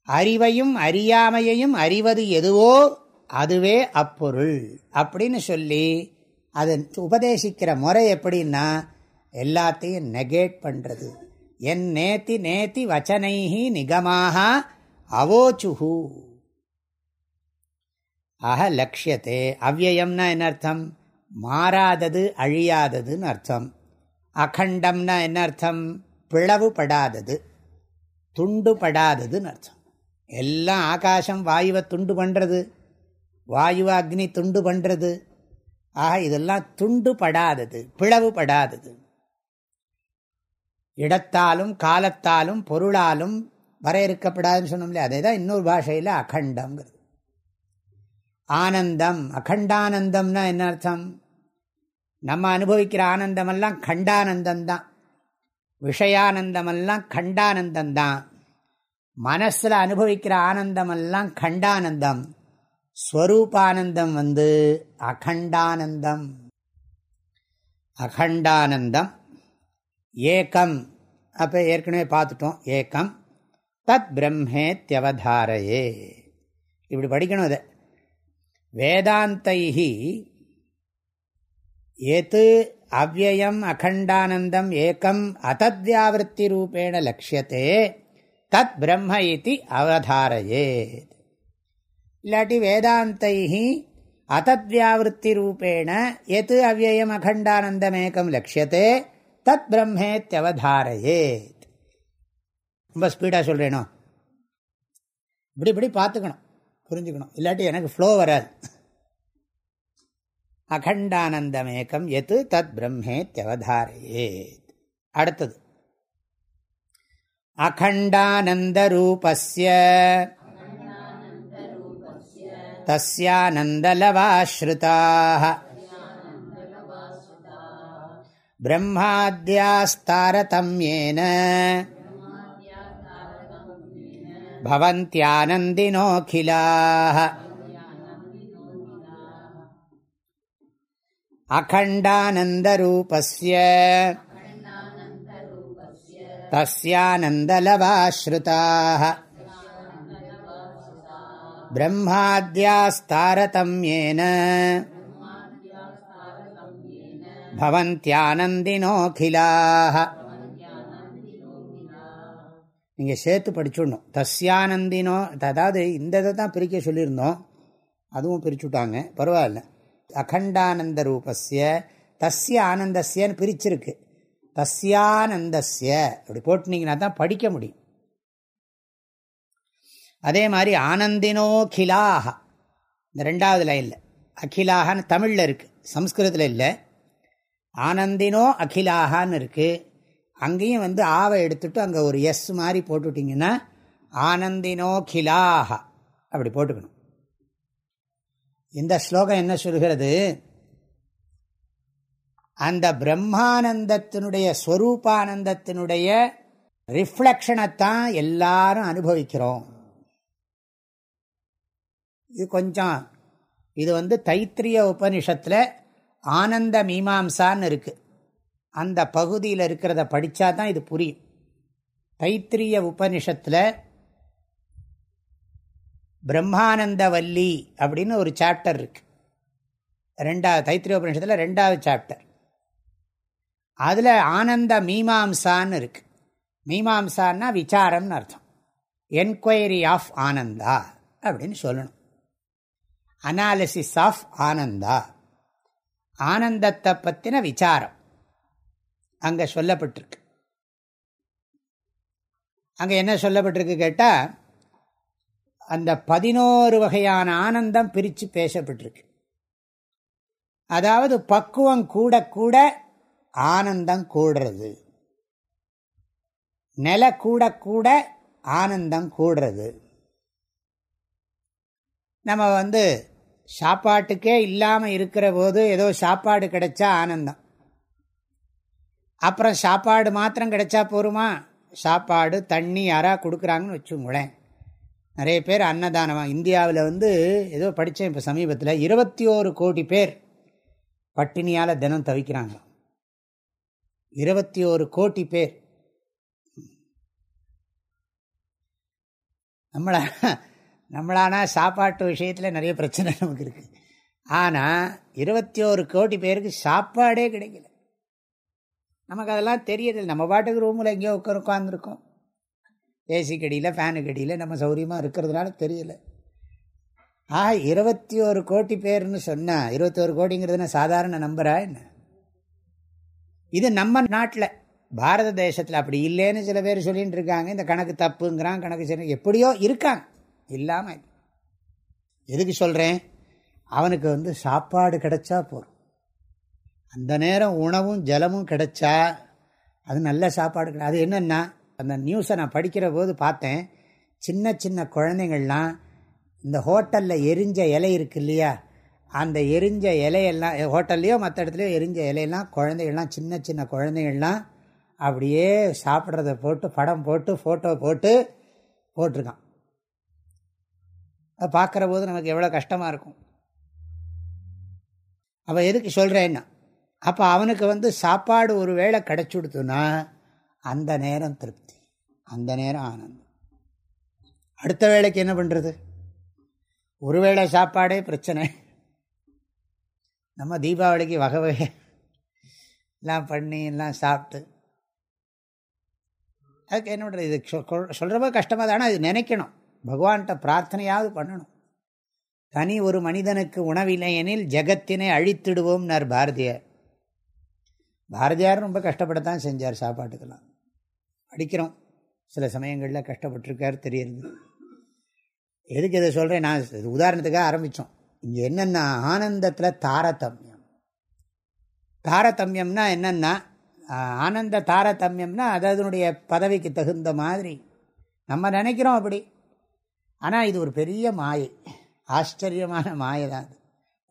அறிவையும் அறியாமையையும் அறிவது எதுவோ அதுவே அப்பொருள். அப்படின்னு சொல்லி அது உபதேசிக்கிற முறை எப்படின்னா எல்லாத்தையும் நெகேட் பண்ணுறது என் நேத்தி நேத்தி வச்சனைஹி நிகமாக அவோச்சுஹு. ஆக லட்சியத்தே அவ்வயம்னா என்ன அர்த்தம்? மாறாதது அழியாததுன்னு அர்த்தம். அகண்டம்னா என்ன அர்த்தம்? பிளவுபடாதது துண்டுபடாததுன்னு அர்த்தம். எல்லாம் ஆகாசம் வாயுவை துண்டு பண்ணுறது வாயுவை அக்னி துண்டு பண்ணுறது ஆக இதெல்லாம் துண்டுபடாதது பிளவுபடாதது. இடத்தாலும் காலத்தாலும் பொருளாலும் வரையறுக்கப்படாதுன்னு சொன்னோம்ல அதே தான் இன்னொரு பாஷையில் அகண்டங்கிறது ஆனந்தம். அகண்டானந்தம்னா என்ன அர்த்தம்? நம்ம அனுபவிக்கிற ஆனந்தமெல்லாம் கண்டானந்தம் தான் விஷயானந்தமெல்லாம் கண்டானந்தம் தான் மனசில் அனுபவிக்கிற ஆனந்தமெல்லாம் கண்டானந்தம். ஸ்வரூபானந்தம் வந்து அகண்டானந்தம். அகண்டானந்தம். ஏக்கம். அப்போ ஏற்கனவே பார்த்துட்டோம். ஏக்கம். தத் பிரம்மேத்தியவதாரையே இப்படி படிக்கணும் அதை வேதாந்தைஹி எது அவ்வயம் அகண்டானந்தம் ஏக்கம் அதத்வியாவிருத்தி ரூபேண லட்சியத்தே தத் பிரம்ம இது அவதாரையே இல்லாட்டி வேதாந்தைஹி அதத்வியாவிருத்தி ரூபேண எது அவ்வயம் அகண்டானந்தமேக்கம் லட்சியத்தே தத் பிரம்மேத்தியவதாரையே ரொம்ப ஸ்பீடாக சொல்கிறேனோ இப்படி இப்படி பார்த்துக்கணும். புரிஞ்சுக்கணும் இல்லாட்டி எனக்கு ஃப்ளோ வராது அகண்டானந்தமேக்கம் எது தத் பிரம்மேத்தியவதாரையே அடுத்தது அகண்டானந்தரூபஸ்ய तस्यानन्दलवाश्रिताः ब्रह्माद्यास्तारतम्येन भवन्त्यानन्दिनोऽखिलाः अखण्डानन्दरूपस्य तस्यानन्दलवाश्रिताः ब्रह्माद्यास्तारतम्येन பவந்தியானந்தினோகிலாக நீங்கள் சேர்த்து படிச்சுடணும். தஸ்யானந்தினோ அதாவது இந்த இதை தான் பிரிக்க சொல்லியிருந்தோம். அதுவும் பிரிச்சுட்டாங்க. பரவாயில்ல. அகண்டானந்த ரூபஸ்ய தஸ்ய ஆனந்தஸ்யன்னு பிரிச்சிருக்கு. தஸ்யானந்தஸ்ய. அப்படி போட்டுனீங்கன்னா தான் படிக்க முடியும். அதே மாதிரி ஆனந்தினோகிலாக இந்த ரெண்டாவது லைனில். அகிலாகன்னு தமிழில் இருக்குது சம்ஸ்கிருதத்தில் இல்லை. ஆனந்தினோ அகிலாகான்னு இருக்குது அங்கேயும் வந்து ஆவை எடுத்துட்டு அங்கே ஒரு எஸ் மாதிரி போட்டுவிட்டிங்கன்னா ஆனந்தினோகிலாக அப்படி போட்டுக்கணும். இந்த ஸ்லோகம் என்ன சொல்கிறது? அந்த பிரம்மானந்தத்தினுடைய ஸ்வரூபானந்தத்தினுடைய ரிஃப்ளக்ஷனைத்தான் எல்லாரும் அனுபவிக்கிறோம். இது கொஞ்சம் இது வந்து தைத்திரிய உபனிஷத்தில் ஆனந்த மீமாம்சான்னு இருக்குது அந்த பகுதியில் இருக்கிறத படித்தா தான் இது புரியும். தைத்திரிய உபனிஷத்தில் பிரம்மானந்தவல்லி அப்படின்னு ஒரு சாப்டர் இருக்கு. ரெண்டாவது தைத்திரிய உபநிஷத்தில் ரெண்டாவது சாப்டர் அதில் ஆனந்த மீமாம்சான்னு இருக்கு. மீமாம்சான்னா விசாரம்னு அர்த்தம். என்கொயரி ஆஃப் ஆனந்தா அப்படின்னு சொல்லணும். Analysis of Ananda. ஆனந்தத்தை பற்றின விசாரம். அங்கே சொல்லப்பட்டிருக்கு. அங்கே என்ன சொல்லப்பட்டிருக்கு கேட்டால் அந்த பதினோரு வகையான ஆனந்தம் பிரித்து பேசப்பட்டிருக்கு. அதாவது பக்குவம் கூட கூட ஆனந்தம் கூடுறது. நில கூட கூட ஆனந்தம் கூடுறது. நம்ம வந்து சாப்பாட்டுக்கே இல்லாமல் இருக்கிற போது ஏதோ சாப்பாடு கிடைச்சா ஆனந்தம். அப்புறம் சாப்பாடு மாத்திரம் கிடைச்சா போருமா? சாப்பாடு தண்ணி யாராக கொடுக்குறாங்கன்னு வச்சுங்களேன் நிறைய பேர் அன்னதானமாக இந்தியாவில் வந்து ஏதோ படித்தேன் இப்போ சமீபத்தில் இருபத்தி ஓரு கோடி பேர் பட்டினியால் தினம் தவிக்கிறாங்க. இருபத்தி ஓரு கோடி பேர். நம்மளா நம்மளானா சாப்பாட்டு விஷயத்தில் நிறைய பிரச்சனை நமக்கு இருக்குது ஆனால் இருபத்தி ஓரு கோடி பேருக்கு சாப்பாடே கிடைக்கல. நமக்கு அதெல்லாம் தெரியறதில்லை நம்ம பாட்டுக்கு ரூமில் எங்கேயோ உட்கார் உட்காந்துருக்கோம் ஏசி கடியில் ஃபேனு கடியில் நம்ம சௌரியமாக இருக்கிறதுனால தெரியல. ஆக இருபத்தி ஒரு கோடி பேர்னு சொன்னால் இருபத்தி ஒரு கோடிங்கிறது சாதாரண நம்பரா என்ன? இது நம்ம நாட்டில் பாரத தேசத்தில் அப்படி இல்லைன்னு சில பேர் சொல்லிகிட்டு இருக்காங்க. இந்த கணக்கு தப்புங்கிறான் கணக்கு சரி எப்படியோ இருக்காங்க இல்லாமல் எதுக்கு சொல்கிறேன் அவனுக்கு வந்து சாப்பாடு கிடைச்சா போகும் அந்த நேரம் உணவும் ஜலமும் கிடைச்சா அது நல்ல சாப்பாடு கிடையாது அது என்னென்னா அந்த நியூஸை நான் படிக்கிற போது பார்த்தேன் சின்ன சின்ன குழந்தைங்கள்லாம் இந்த ஹோட்டலில் எரிஞ்ச இலை இருக்கு இல்லையா? அந்த எரிஞ்ச இலையெல்லாம் ஹோட்டல்லையோ மற்ற இடத்துலையோ எரிஞ்ச இலையெல்லாம் குழந்தைகள்லாம் சின்ன சின்ன குழந்தைகள்லாம் அப்படியே சாப்பிட்றத போட்டு படம் போட்டு ஃபோட்டோ போட்டு போட்டிருக்கான். அதை பார்க்குற போது நமக்கு எவ்வளோ கஷ்டமாக இருக்கும். அப்போ எதுக்கு சொல்கிறேன்னா அப்போ அவனுக்கு வந்து சாப்பாடு ஒரு வேளை கிடச்சுடுத்துனா அந்த நேரம் திருப்தி அந்த நேரம் ஆனந்தம். அடுத்த வேளைக்கு என்ன பண்ணுறது ஒருவேளை சாப்பாடே பிரச்சனை. நம்ம தீபாவளிக்கு வகை வகை எல்லாம் பண்ணி எல்லாம் சாப்பிட்டு. அதுக்கு என்ன பண்ணுறது இது சொல்கிறப்ப கஷ்டமாக தானே அது இது நினைக்கணும். பகவான்கிட்ட பிரார்த்தனையாவது பண்ணணும். தனி ஒரு மனிதனுக்கு உணவில்லை எனில் ஜெகத்தினை அழித்திடுவோம்னார் பாரதியார். பாரதியார் ரொம்ப கஷ்டப்படத்தான் செஞ்சார் சாப்பாட்டுக்கெல்லாம். படிக்கிறோம். சில சமயங்களில் கஷ்டப்பட்டிருக்கார் தெரியுது எதுக்கு இதை சொல்கிறேன் நான் உதாரணத்துக்காக ஆரம்பித்தோம் இங்கே என்னென்னா ஆனந்தத்தில் தாரதமியம். தாரதமியம்னா என்னென்னா ஆனந்த தாரதமியம்னா அதனுடைய பதவிக்கு தகுந்த மாதிரி. நம்ம நினைக்கிறோம் அப்படி. ஆனால் இது ஒரு பெரிய மாயை. ஆச்சரியமான மாயை தான் அது.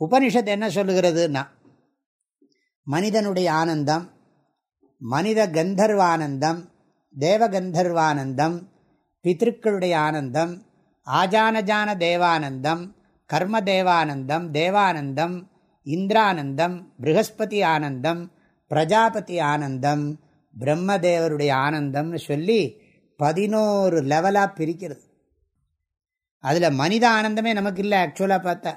உபனிஷத்து என்ன சொல்லுகிறதுன்னா மனிதனுடைய ஆனந்தம் மனித கந்தர்வானந்தம் தேவகந்தர்வானந்தம் பித்திருக்களுடைய ஆனந்தம் ஆஜானஜான தேவானந்தம் கர்ம தேவானந்தம் தேவானந்தம் இந்திரானந்தம் ப்ரகஸ்பதி ஆனந்தம் பிரஜாபதி ஆனந்தம் பிரம்மதேவருடைய ஆனந்தம்னு சொல்லி பதினோரு லெவலாக பிரிக்கிறது. அதில் மனித ஆனந்தமே நமக்கு இல்லை ஆக்சுவலாக பார்த்தா.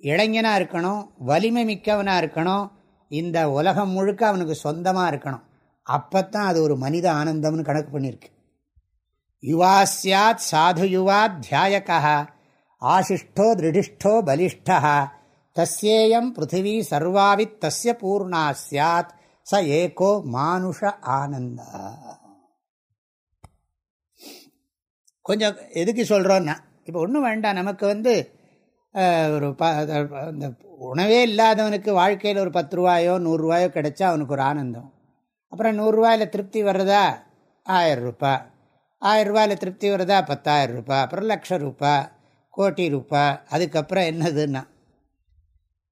இளைஞனாக இருக்கணும் வலிமை மிக்கவனாக இருக்கணும் இந்த உலகம் முழுக்க அவனுக்கு சொந்தமாக இருக்கணும். அப்போத்தான் அது ஒரு மனித ஆனந்தம்னு கணக்கு பண்ணியிருக்கு யுவா சாத் சாது யுவா தியாயகா ஆசிஷ்டோ திருடிஷ்டோ பலிஷ்டா தஸ்யேயம் பிருத்திவி சர்வாவித் தஸ்ய பூர்ணா சாத் ச ஏகோ மானுஷ ஆனந்த. கொஞ்சம் எதுக்கு சொல்கிறோன்னா இப்போ ஒன்றும் வேண்டாம் நமக்கு வந்து ஒரு ப அந்த உணவே இல்லாதவனுக்கு வாழ்க்கையில் ஒரு பத்து ரூபாயோ நூறுரூவாயோ கிடைச்சா அவனுக்கு ஒரு ஆனந்தம். அப்புறம் நூறுரூவாயில் திருப்தி வருதா ஆயிரம் ரூபா. ஆயிரம் ரூபாயில் திருப்தி வருதா பத்தாயிரம் ரூபாய் அப்புறம் லட்ச ரூபா. கோட்டி ரூபா. அதுக்கப்புறம் என்னதுன்னா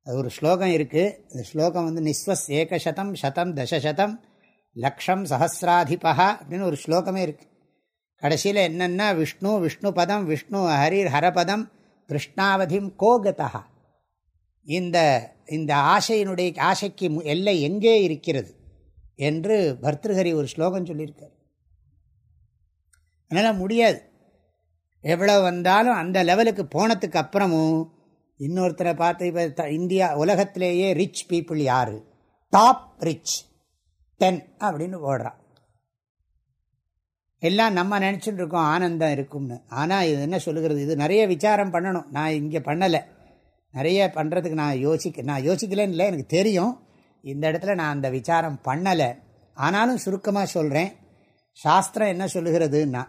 அது ஒரு ஸ்லோகம் இருக்குது அந்த ஸ்லோகம் வந்து நிஸ்வஸ் ஏகசதம் சதம் தசசதம் லக்ஷம் சஹசிராதிபா அப்படின்னு ஒரு ஸ்லோகமே இருக்குது கடைசியில் என்னென்னா விஷ்ணு விஷ்ணு பதம் விஷ்ணு ஹரிர் ஹரபதம் கிருஷ்ணாவதிம் கோகதா இந்த இந்த ஆசையினுடைய ஆசைக்கு எல்லை எங்கே இருக்கிறது என்று பர்திருஹரி ஒரு ஸ்லோகம் சொல்லியிருக்கார். அதனால் முடியாது. எவ்வளோ வந்தாலும் அந்த லெவலுக்கு போனதுக்கு அப்புறமும் இன்னொருத்தரை பார்த்து இப்போ இந்தியா உலகத்திலேயே ரிச் பீப்புள் யார்? டாப் ரிச் டென் அப்படின்னு போடுறான் எல்லாம் நம்ம நினச்சிட்டு இருக்கோம் ஆனந்தம் இருக்கும்னு. ஆனால் இது என்ன சொல்லுகிறது? இது நிறைய விசாரம் பண்ணணும். நான் இங்கே பண்ணலை. நிறைய பண்ணுறதுக்கு நான் யோசிக்க நான் யோசிக்கலன்னு இல்லை எனக்கு தெரியும். இந்த இடத்துல நான் அந்த விசாரம் பண்ணலை. ஆனாலும் சுருக்கமாக சொல்கிறேன் சாஸ்திரம் என்ன சொல்லுகிறதுன்னா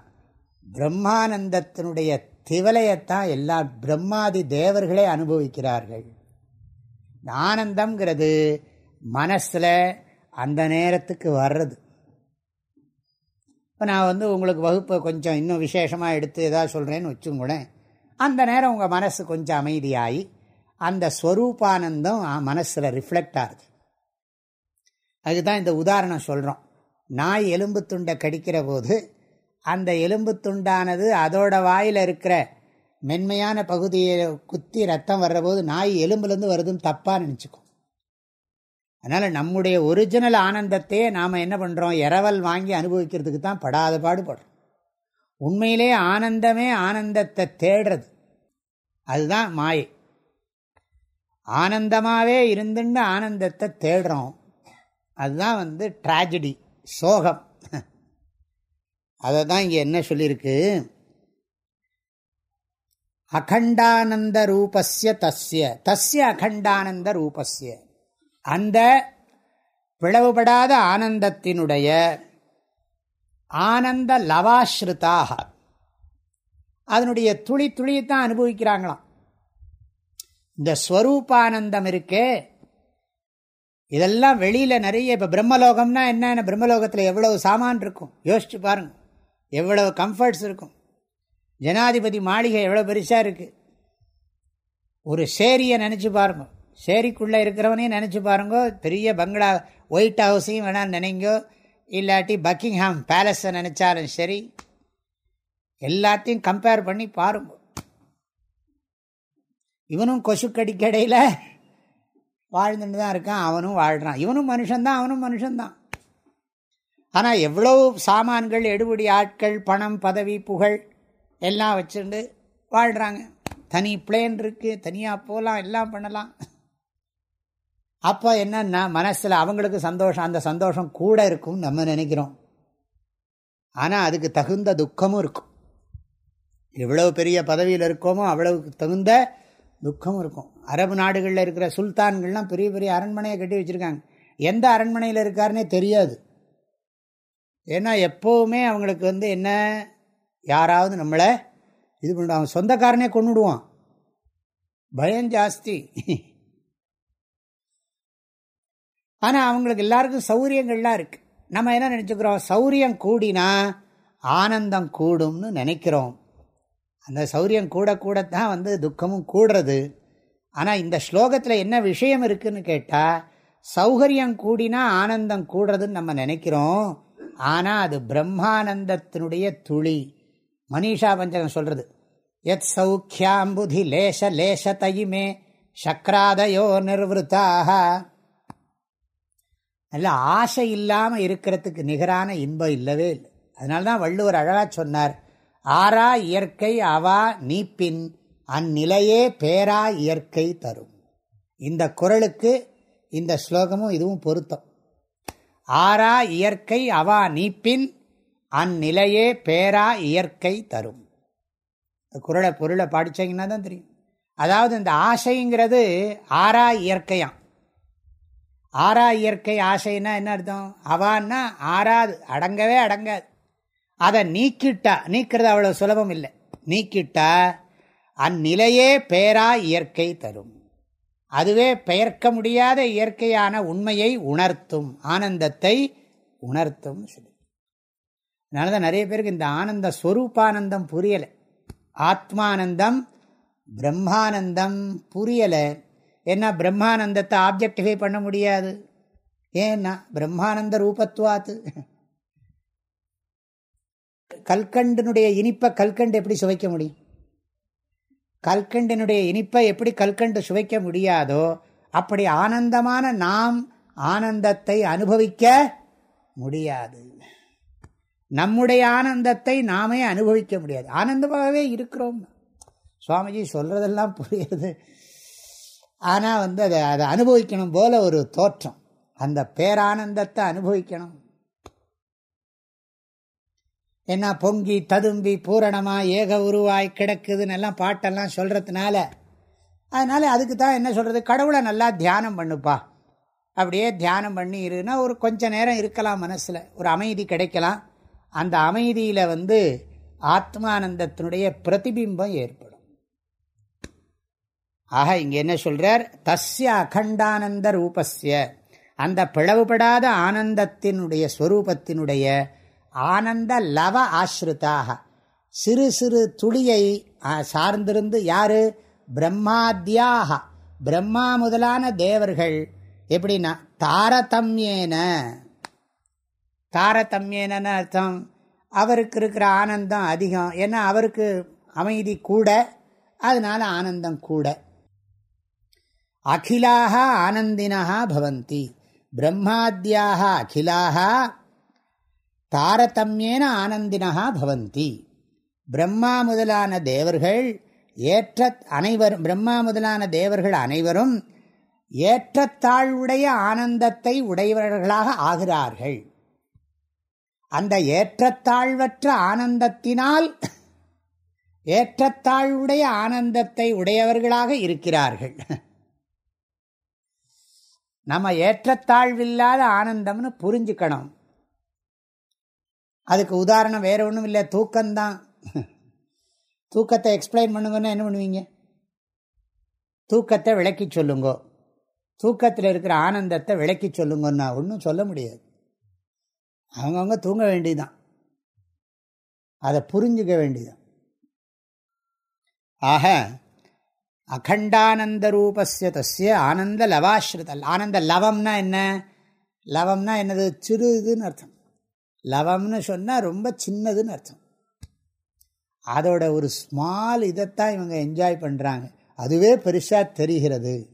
பிரம்மானந்தத்தினுடைய திவலையத்தான் எல்லா பிரம்மாதி தேவர்களே அனுபவிக்கிறார்கள். ஆனந்தம்ங்கிறது மனசில் அந்த நேரத்துக்கு வர்றது. இப்போ நான் வந்து உங்களுக்கு வகுப்பை கொஞ்சம் இன்னும் விசேஷமாக எடுத்து எதாவது சொல்கிறேன்னு வச்சுக்கூட அந்த நேரம் உங்கள் மனசு கொஞ்சம் அமைதியாகி அந்த ஸ்வரூபானந்தம் மனசில் ரிஃப்ளெக்ட் ஆகுது. அதுதான் இந்த உதாரணம் சொல்கிறோம் நாய் எலும்பு துண்டை கடிக்கிற போது அந்த எலும்பு துண்டானது அதோட வாயில் இருக்கிற மென்மையான பகுதியை குத்தி ரத்தம் வர்றபோது நாய் எலும்புலேருந்து வருதுன்னு தப்பாக நினச்சிக்கும். அதனால் நம்முடைய ஒரிஜினல் ஆனந்தத்தையே நாம் என்ன பண்ணுறோம் இரவல் வாங்கி அனுபவிக்கிறதுக்கு தான் படாத பாடுபடுறோம். உண்மையிலே ஆனந்தமே ஆனந்தத்தை தேடுறது. அதுதான் மாயை. ஆனந்தமாகவே இருந்துன்னு ஆனந்தத்தை தேடுறோம். அதுதான் வந்து ட்ராஜடி சோகம். அதை தான் இங்கே என்ன சொல்லியிருக்கு? அகண்டானந்த ரூபஸ்ய தஸ்ய தஸ்ய அகண்டானந்த ரூபஸ்ய. அந்த பிளவுபடாத ஆனந்தத்தினுடைய ஆனந்த லவாஸ்ருதாக. அதனுடைய துளி துளியத்தான் அனுபவிக்கிறாங்களாம். இந்த ஸ்வரூபானந்தம் இருக்கே இதெல்லாம் வெளியில் நிறைய இப்போ பிரம்மலோகம்னா என்னென்ன பிரம்மலோகத்தில் எவ்வளவு சாமான் இருக்கும்? யோசிச்சு பாருங்க. எவ்வளவு கம்ஃபர்ட்ஸ் இருக்கும்? ஜனாதிபதி மாளிகை எவ்வளோ பெருசாக இருக்குது ஒரு சேரியை நினச்சி பாருங்கள் சேரிக்குள்ளே இருக்கிறவனையும் நினச்சி பாருங்கோ. பெரிய பங்களா ஒயிட் ஹவுஸையும் வேணால் நினைங்கோ. இல்லாட்டி பக்கிங்ஹாம் பேலஸை நினச்சாலும் சரி எல்லாத்தையும் கம்பேர் பண்ணி பாருங்க. இவனும் கொசுக்கடிக்கடையில் வாழ்ந்துட்டு தான் இருக்கான் அவனும் வாழ்கிறான் இவனும் மனுஷன்தான் அவனும் மனுஷன்தான். ஆனால் எவ்வளோ சாமான்கள் எடுபடி ஆட்கள் பணம் பதவி புகழ் எல்லாம் வச்சுட்டு வாழ்கிறாங்க தனி பிளேன் இருக்குது தனியாக போகலாம் எல்லாம் பண்ணலாம். அப்போ என்னன்னா மனசில் அவங்களுக்கு சந்தோஷம் அந்த சந்தோஷம் கூட இருக்கும் நம்ம நினைக்கிறோம். ஆனால் அதுக்கு தகுந்த துக்கமும் இருக்கும். எவ்வளோ பெரிய பதவியில் இருக்கோமோ அவ்வளவுக்கு தகுந்த துக்கமும் இருக்கும். அரபு நாடுகளில் இருக்கிற சுல்தான்கள்லாம் பெரிய பெரிய அரண்மனையை கட்டி வச்சுருக்காங்க. எந்த அரண்மனையில் இருக்காருன்னே தெரியாது. ஏன்னா எப்போவுமே அவங்களுக்கு வந்து என்ன யாராவது நம்மளை இது பண்ண சொந்தக்காரனே கொண்டுடுவான் பயம் ஜாஸ்தி. ஆனால் அவங்களுக்கு எல்லாருக்கும் சௌரியங்கள்லாம் இருக்குது நம்ம என்ன நினச்சிக்கிறோம்? சௌரியம் கூடினா ஆனந்தம் கூடும்னு நினைக்கிறோம். அந்த சௌரியம் கூட கூட தான் வந்து துக்கமும் கூடுறது. ஆனால் இந்த ஸ்லோகத்தில் என்ன விஷயம் இருக்குதுன்னு கேட்டால் சௌகரியம் கூடினா ஆனந்தம் கூடுறதுன்னு நம்ம நினைக்கிறோம். ஆனால் அது பிரம்மானந்தத்தினுடைய துளி. மனிஷா பஞ்சகம் சொல்கிறது எத் சௌக்கியாம்புதி லேச லேச தயிமே சக்ராதயோ நிர்வத்தாக நல்ல ஆசை இல்லாமல் இருக்கிறதுக்கு நிகரான இன்பம் இல்லவே இல்லை. அதனால தான் வள்ளுவர் அழகாக சொன்னார் ஆறா இயற்கை அவா நீப்பின் அந்நிலையே பேரா இயற்கை தரும். இந்த குரலுக்கு இந்த ஸ்லோகமும் இதுவும் பொருத்தம். ஆறா இயற்கை அவா நீப்பின் அந்நிலையே பேரா இயற்கை தரும். குரலை பொருளை படித்தீங்கன்னா தான் தெரியும். அதாவது இந்த ஆசைங்கிறது ஆறா இயற்கையாம். ஆறா இயற்கை ஆசைன்னா என்ன அர்த்தம்? அவான்னா ஆறாது அடங்கவே அடங்காது. அதை நீக்கிட்டா நீக்கிறது அவ்வளோ சுலபம் இல்லை. நீக்கிட்டா அந்நிலையே பேரா இயற்கை தரும். அதுவே பெயர்க்க முடியாத இயற்கையான உண்மையை உணர்த்தும் ஆனந்தத்தை உணர்த்தும் சொல்லி அதனால தான் நிறைய பேருக்கு இந்த ஆனந்த ஸ்வரூபானந்தம் புரியலை. ஆத்மானந்தம் பிரம்மானந்தம் புரியலை. ஏன்னா பிரம்மானந்தத்தை ஆப்ஜெக்டிஃபை பண்ண முடியாது. ஏன்னா பிரம்மானந்த ரூபத்துவாத்து. கல்கண்டினுடைய இனிப்பை கல்கண்டு எப்படி சுவைக்க முடியும்? கல்கண்டினுடைய இனிப்பை எப்படி கல்கண்டு சுவைக்க முடியாதோ அப்படி ஆனந்தமான நாம் ஆனந்தத்தை அனுபவிக்க முடியாது. நம்முடைய ஆனந்தத்தை நாமே அனுபவிக்க முடியாது. ஆனந்தமாகவே இருக்கிறோம். சுவாமிஜி சொல்கிறதெல்லாம் புரியுது. ஆனால் வந்து அதை அதை அனுபவிக்கணும் போல ஒரு தோற்றம். அந்த பேரானந்தத்தை அனுபவிக்கணும். என்ன பொங்கி ததும்பி பூரணமாக ஏக உருவாய் கிடக்குதுன்னு எல்லாம் பாட்டெல்லாம் சொல்கிறதுனால அதனால் அதுக்கு தான் என்ன சொல்கிறது கடவுளை நல்லா தியானம் பண்ணுப்பா. அப்படியே தியானம் பண்ணி இருன்னா ஒரு கொஞ்ச நேரம் இருக்கலாம் மனசில். ஒரு அமைதி கிடைக்கலாம். அந்த அமைதியில் வந்து ஆத்மானந்தத்தினுடைய பிரதிபிம்பம் ஏற்படும். ஆக இங்கே என்ன சொல்கிறார் தஸ்ய அகண்டானந்த ரூபஸ்ய. அந்த பிளவுபடாத ஆனந்தத்தினுடைய ஸ்வரூபத்தினுடைய ஆனந்த லவ ஆசிரிதாக சிறு சிறு துளியை சார்ந்திருந்து யாரு? பிரம்மாத்தியாக பிரம்மா முதலான தேவர்கள். எப்படின்னா தாரதமியேன. தாரதமியேனன்னு அர்த்தம். அவருக்கு இருக்கிற ஆனந்தம் அதிகம். ஏன்னா அவருக்கு அமைதி கூட. அதனால ஆனந்தம் கூட. அகிலாக ஆனந்தினா பவந்தி. பிரம்மாத்தியாக அகிலாக தாரதமியேன ஆனந்தினா பவந்தி. பிரம்மா முதலான தேவர்கள் ஏற்ற அனைவரும் பிரம்மா முதலான தேவர்கள் அனைவரும் ஏற்றத்தாழ்வுடைய ஆனந்தத்தை உடையவர்களாக ஆகிறார்கள். அந்த ஏற்றத்தாழ்வற்ற ஆனந்தத்தினால் ஏற்றத்தாழ்வுடைய ஆனந்தத்தை உடையவர்களாக இருக்கிறார்கள். நம்ம ஏற்றத்தாழ்வில்லாத ஆனந்தம்னு புரிஞ்சுக்கணும். அதுக்கு உதாரணம் வேற ஒன்றும் இல்லை தூக்கம்தான். தூக்கத்தை எக்ஸ்பிளைன் பண்ணுங்கன்னா என்ன பண்ணுவீங்க? தூக்கத்தை விளக்கி சொல்லுங்கோ. தூக்கத்தில் இருக்கிற ஆனந்தத்தை விளக்கி சொல்லுங்கன்னா ஒன்றும் சொல்ல முடியாது. அவங்கவுங்க தூங்க வேண்டியதுதான். அதை புரிஞ்சுக்க வேண்டியதான் ஆக அகண்டானந்த ரூபஸ்ய தஸ்ய ஆனந்த லவாஸ்ருதல் ஆனந்த லவம்னா என்ன? லவம்னா என்னது? சிறு இதுன்னு அர்த்தம். லவம்னு சொன்னால் ரொம்ப சின்னதுன்னு அர்த்தம். அதோட ஒரு ஸ்மால் இதைத்தான் இவங்க என்ஜாய் பண்ணுறாங்க அதுவே பெருசாக தெரிகிறது.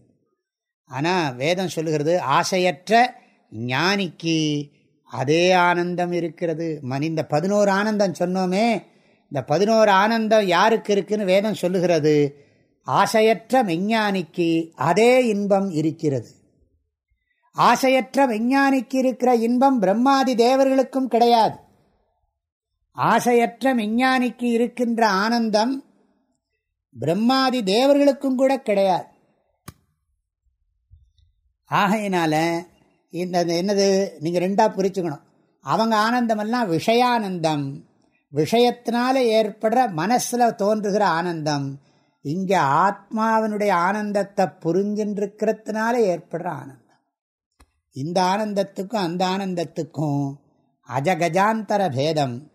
ஆனால் வேதம் சொல்லுகிறது ஆசையற்ற ஞானிக்கு அதே ஆனந்தம் இருக்கிறது. மணி இந்த பதினோரு ஆனந்தம் சொன்னோமே இந்த பதினோரு ஆனந்தம் யாருக்கு இருக்குன்னு வேதம் சொல்லுகிறது? ஆசையற்ற மெஞ்ஞானிக்கு அதே இன்பம் இருக்கிறது. ஆசையற்ற விஞ்ஞானிக்கு இருக்கிற இன்பம் பிரம்மாதி தேவர்களுக்கும் கிடையாது. ஆசையற்ற விஞ்ஞானிக்கு இருக்கின்ற ஆனந்தம் பிரம்மாதி தேவர்களுக்கும் கூட கிடையாது. ஆகையினால இந்த என்னது நீங்கள் ரெண்டாக புரிச்சுக்கணும் அவங்க ஆனந்தமெல்லாம் விஷயானந்தம் விஷயத்தினால ஏற்படுற மனசில் தோன்றுகிற ஆனந்தம் இங்கே ஆத்மாவினுடைய ஆனந்தத்தை புரிஞ்சின்றிருக்கிறதுனால ஏற்படுற ஆனந்தம். இந்த ஆனந்தத்துக்கும் அந்த ஆனந்தத்துக்கும் அஜகஜாந்தர பேதம்.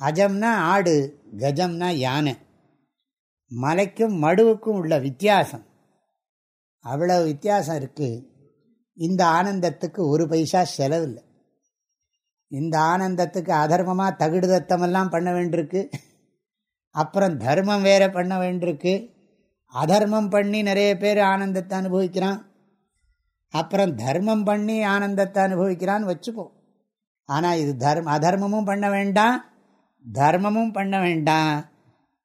அஜம்னா ஆடு கஜம்னா யானை. மலைக்கும் மடுவுக்கும் உள்ள வித்தியாசம். அவ்வளவு வித்தியாசம் இருக்குது இந்த ஆனந்தத்துக்கு ஒரு பைசா செலவில்லை. இந்த ஆனந்தத்துக்கு அதர்மமாக தகுடுதத்தமெல்லாம் பண்ண வேண்டியிருக்கு. அப்புறம் தர்மம் வேற பண்ண வேண்டியிருக்கு. அதர்மம் பண்ணி நிறைய பேர் ஆனந்தத்தை அனுபவிக்கிறான். அப்புறம் தர்மம் பண்ணி ஆனந்தத்தை அனுபவிக்கிறான்னு வச்சுப்போம் ஆனால் இது தர்ம அதர்மமும் பண்ண வேண்டாம் தர்மமும் பண்ண வேண்டாம்.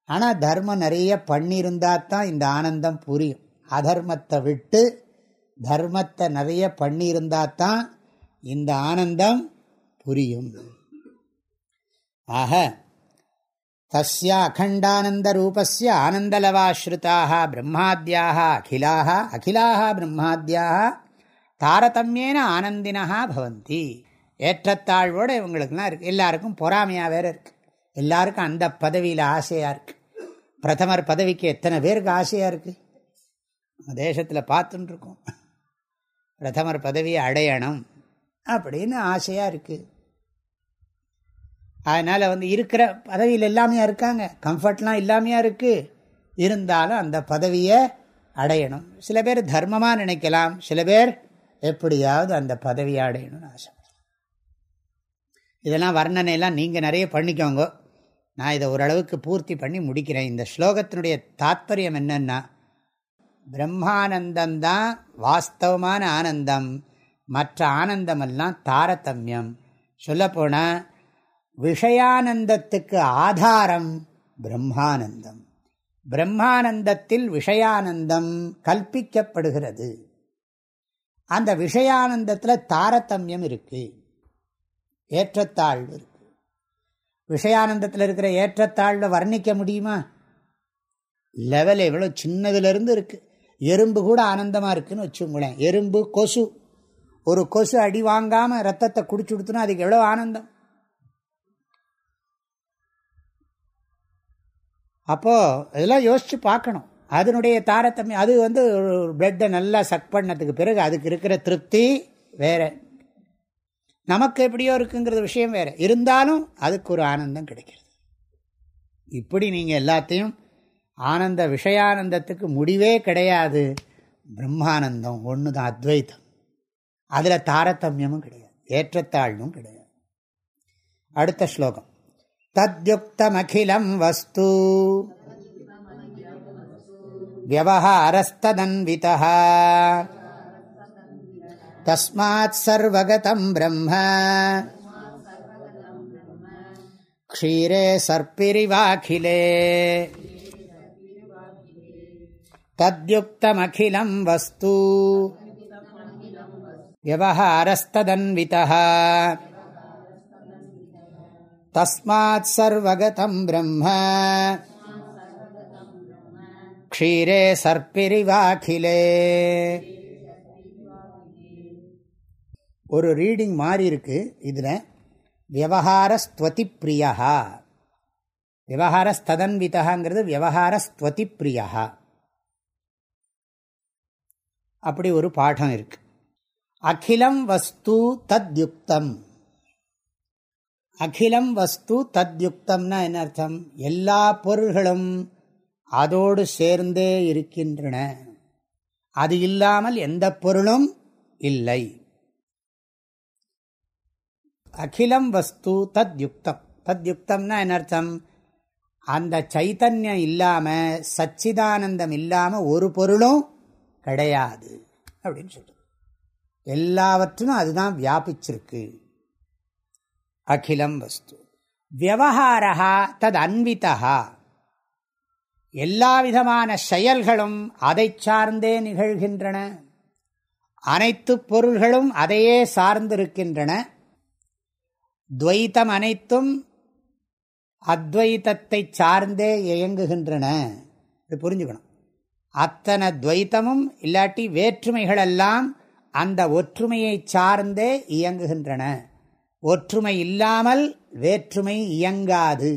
ஆனால் தர்மம் நிறைய பண்ணியிருந்தால் தான் இந்த ஆனந்தம் புரியும். அதர்மத்தை விட்டு தர்மத்தை நிறைய பண்ணியிருந்தால் தான் இந்த ஆனந்தம் புரியும். ஆக தசிய அகண்டானந்த ரூபஸ்ய ஆனந்தலவாஸ்ருதாக பிரம்மாத்தியாக அகிலாக அகிலாக பிரம்மாத்தியாக தாரதமியேன ஆனந்தினா பவந்தி ஏற்றத்தாழ்வோடு இவங்களுக்குலாம் இருக்குது எல்லாருக்கும் பொறாமையாக வேறு இருக்குது எல்லாருக்கும் அந்த பதவியில் ஆசையாக இருக்குது பிரதமர் பதவிக்கு எத்தனை பேருக்கு ஆசையாக இருக்குது தேசத்தில் பார்த்துட்டுருக்கோம். பிரதமர் பதவியை அடையணும் அப்படின்னு ஆசையாக இருக்குது அதனால் வந்து இருக்கிற பதவியில் எல்லாமையாக இருக்காங்க. கம்ஃபர்ட்லாம் இல்லாமையாக இருக்குது இருந்தாலும் அந்த பதவியை அடையணும். சில பேர் தர்மமாக நினைக்கலாம். சில பேர் எப்படியாவது அந்த பதவியை அடையணும்னு ஆசை. இதெல்லாம் வர்ணனையெல்லாம் நீங்கள் நிறைய பண்ணிக்கோங்க. நான் இதை ஓரளவுக்கு பூர்த்தி பண்ணி முடிக்கிறேன். இந்த ஸ்லோகத்தினுடைய தாத்பரியம் என்னென்னா பிரம்மானந்தந்தான் வாஸ்தவமான ஆனந்தம். மற்ற ஆனந்தமெல்லாம் தாரதமியம். சொல்லப்போனால் விஷயானந்தத்துக்கு ஆதாரம் பிரம்மானந்தம். பிரம்மானந்தத்தில் விஷயானந்தம் கல்பிக்கப்படுகிறது அந்த விஷயானந்தத்தில் தாரதமியம் இருக்கு. ஏற்றத்தாழ்வு இருக்கு. விஷயானந்தத்தில் இருக்கிற ஏற்றத்தாழ்வை வர்ணிக்க முடியுமா? லெவல் எவ்வளோ சின்னதுலேருந்து இருக்குது எறும்பு கூட ஆனந்தமாக இருக்குன்னு வச்சுங்களேன் எறும்பு கொசு. ஒரு கொசு அடி வாங்காமல் ரத்தத்தை குடிச்சு கொடுத்தோன்னா அதுக்கு எவ்வளோ ஆனந்தம்? அப்போது இதெல்லாம் யோசித்து பார்க்கணும். அதனுடைய தாரத்தமியம் அது வந்து பிளட்டை நல்லா சக் பண்ணதுக்கு பிறகு அதுக்கு இருக்கிற திருப்தி வேறு. நமக்கு எப்படியோ இருக்குங்கிற விஷயம் வேறு. இருந்தாலும் அதுக்கு ஒரு ஆனந்தம் கிடைக்கிறது. இப்படி நீங்கள் எல்லாத்தையும் ஆனந்த விஷயானந்தத்துக்கு முடிவே கிடையாது. பிரம்மானந்தம் ஒன்று தான் அத்வைத்தம். அதில் தாரதமியமும் கிடையாது. ஏற்றத்தாழ்வும் கிடையாது. அடுத்த ஸ்லோகம். தத்யுக்தமகிலம் வஸ்து வியவஹாரஸ்ததன்வித தஸ்மாத் சர்வகதம் பிரம்ம க்ஷீரே சர்ப்பிரிவாகிலே தத்யுக்தமகிலம் வஸ்து வியவஹாரஸ்ததன்விதா தஸ்மாத் சர்வகதம் க்ஷீரே சர்ப்பிரிவாகிலே ஒரு ரீடிங் மாறி இருக்கு. இதில் விவகாரஸ்துவதி பிரியா விவகாரஸ்ததன்விதகாங்கிறது விவகாரஸ்துவதி பிரியா அப்படி ஒரு பாடம் இருக்கு. அகிலம் வஸ்து தத்யுக்தம். அகிலம் வஸ்து தத்யுக்தம்னா என்ன அர்த்தம்? எல்லா பொருள்களும் அதோடு சேர்ந்தே இருக்கின்றன. அது இல்லாமல் எந்த பொருளும் இல்லை. அகிலம் வஸ்து தத்யுக்தம். தத்யுக்தம்னா என்ன அர்த்தம்? அந்த சைத்தன்யம் இல்லாமல் சச்சிதானந்தம் இல்லாமல் ஒரு பொருளும் கிடையாது. அப்படின்னு சொல்றது எல்லாவற்றிலும் அதுதான் வியாபிச்சிருக்கு. அகிலம் வஸ்து. வியவஹாரா தது அன்விதா எல்லா விதமான செயல்களும் அதை சார்ந்தே நிகழ்கின்றன. அனைத்து பொருள்களும் அதையே சார்ந்திருக்கின்றன. துவைத்தம் அனைத்தும் அத்வைத்தத்தை சார்ந்தே இயங்குகின்றன. இது புரிஞ்சுக்கணும். அத்தனை துவைத்தமும் இல்லாட்டி வேற்றுமைகளெல்லாம் அந்த ஒற்றுமையை சார்ந்தே இயங்குகின்றன. ஒற்றுமை இல்லாமல் வேற்றுமை இயங்காது.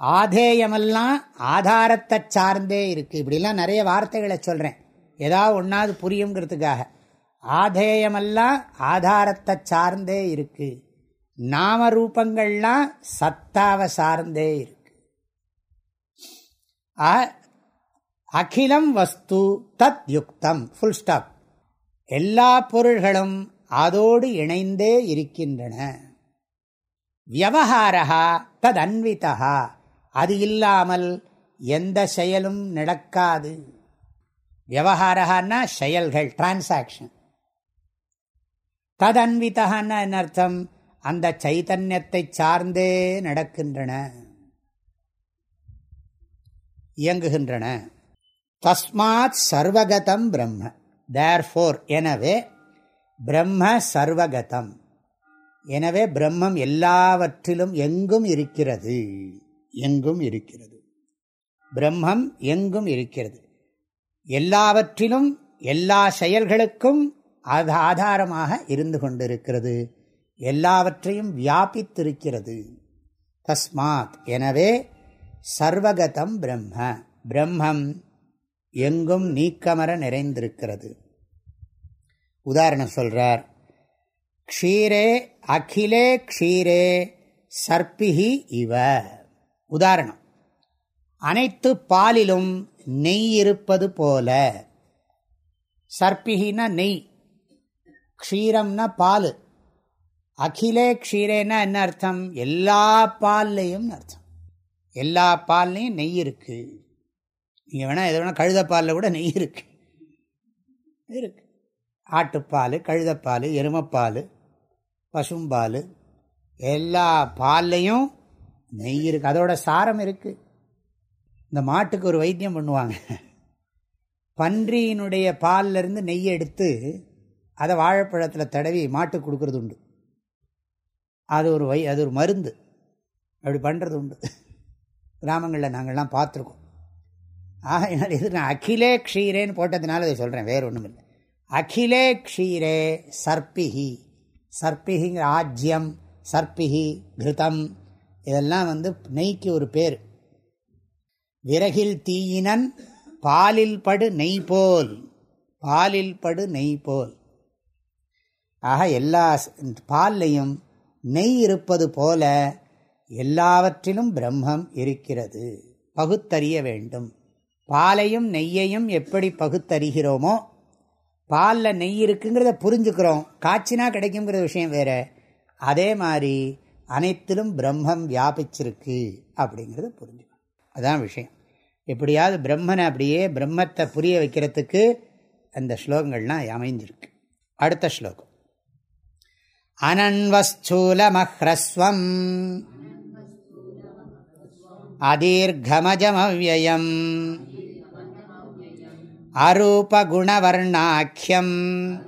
ஆதேயமெல்லாம் ஆதாரத்தை சார்ந்தே இருக்குது இப்படிலாம் நிறைய வார்த்தைகளை சொல்கிறேன் ஏதாவது ஒன்றாவது புரியுங்கிறதுக்காக. ஆதேயமெல்லாம் ஆதாரத்தை சார்ந்தே இருக்குது நாம ரூபங்கள்லாம் சத்தாவை சார்ந்தே இருக்கு. அகிலம் வஸ்து தத் யுக்தம். ஃபுல் ஸ்டாப் எல்லா பொருள்களும் அதோடு இணைந்தே இருக்கின்றன. வியவஹாரா தத் அன்விதா அது இல்லாமல் எந்த செயலும் நடக்காது. வியவஹாரஹான்னா செயல்கள் டிரான்சாக்ஷன் ததன்விதகான்னா என்ன அர்த்தம்? அந்த சைத்தன்யத்தை சார்ந்தே நடக்கின்றன. இயங்குகின்றன. தஸ்மாத் சர்வகதம் பிரம்ம. தேர் ஃபோர் எனவே பிரம்ம சர்வகதம். எனவே பிரம்மம் எல்லாவற்றிலும் எங்கும் இருக்கிறது. எங்கும் இருக்கிறது. பிரம்மம் எங்கும் இருக்கிறது. எல்லாவற்றிலும் எல்லா செயல்களுக்கும் அது ஆதாரமாக இருந்து கொண்டிருக்கிறது. எல்லாவற்றையும் வியாபித்திருக்கிறது. தஸ்மாத். எனவே சர்வகதம் பிரம்ம. பிரம்மம் எங்கும் நீக்கமர நிறைந்திருக்கிறது. உதாரணம் சொல்கிறார் க்ஷீரே அகிலே க்ஷீரே சர்பிகி இவ. உதாரணம். அனைத்து பாலிலும் நெய் இருப்பது போல. சர்ப்பிகினா நெய். க்ஷீரம்னா பால். அகிலே க்ஷீரேனா என்ன அர்த்தம்? எல்லா பால்லையும் அர்த்தம்? எல்லா பால்லையும் நெய் இருக்குது நீங்கள் வேணால் எது வேணால் கழுதப்பாலில் கூட நெய் இருக்கு. இருக்கு. ஆட்டுப்பால் கழுதப்பால் எருமப்பால் பசும்பால் எல்லா பால்லையும் நெய் இருக்குது அதோட சாரம் இருக்குது இந்த மாட்டுக்கு ஒரு வைத்தியம் பண்ணுவாங்க. பன்றியினுடைய பால்லேருந்து நெய் எடுத்து அதை வாழைப்பழத்தில் தடவி மாட்டுக்கு கொடுக்கறது உண்டு. அது ஒரு வை அது ஒரு மருந்து. அப்படி பண்ணுறது உண்டு. கிராமங்களில் நாங்கள்லாம் பார்த்துருக்கோம். ஆக இது நான் அகிலே க்ஷீரேன்னு போட்டதுனால அதை சொல்கிறேன் வேறு ஒன்றும் இல்லை அகிலே க்ஷீரே சர்பிஹி சர்பிஹிங்கிற ஆஜ்யம் சர்பிஹி கிருதம் இதெல்லாம் வந்து நெய்க்கு ஒரு பேர். விறகில் தீயினன் பாலில் படு நெய் போல் பாலில் படு நெய் போல் ஆக எல்லா பால்லையும் நெய் இருப்பது போல எல்லாவற்றிலும் பிரம்மம் இருக்கிறது. பகுத்தறிய வேண்டும். பாலையும் நெய்யையும் எப்படி பகுத்தறிகிறோமோ பாலில் நெய் இருக்குங்கிறத புரிஞ்சுக்கிறோம். காய்ச்சினா கிடைக்குங்கிற விஷயம் வேற. அதே மாதிரி அனைத்திலும் பிரம்மம் வியாபிச்சிருக்கு அப்படிங்கிறத புரிஞ்சுக்கணும். அதான் விஷயம். எப்படியாவது பிரம்மனை அப்படியே பிரம்மத்தை புரிய வைக்கிறதுக்கு அந்த ஸ்லோகங்கள்லாம் அமைஞ்சிருக்கு. அடுத்த ஸ்லோகம். அனன்வஸ்தூலமஹ்ரஸ்வம் அதீர்கமஜமவ்யயம். அரூபகுணவர்ணாக்கியம்.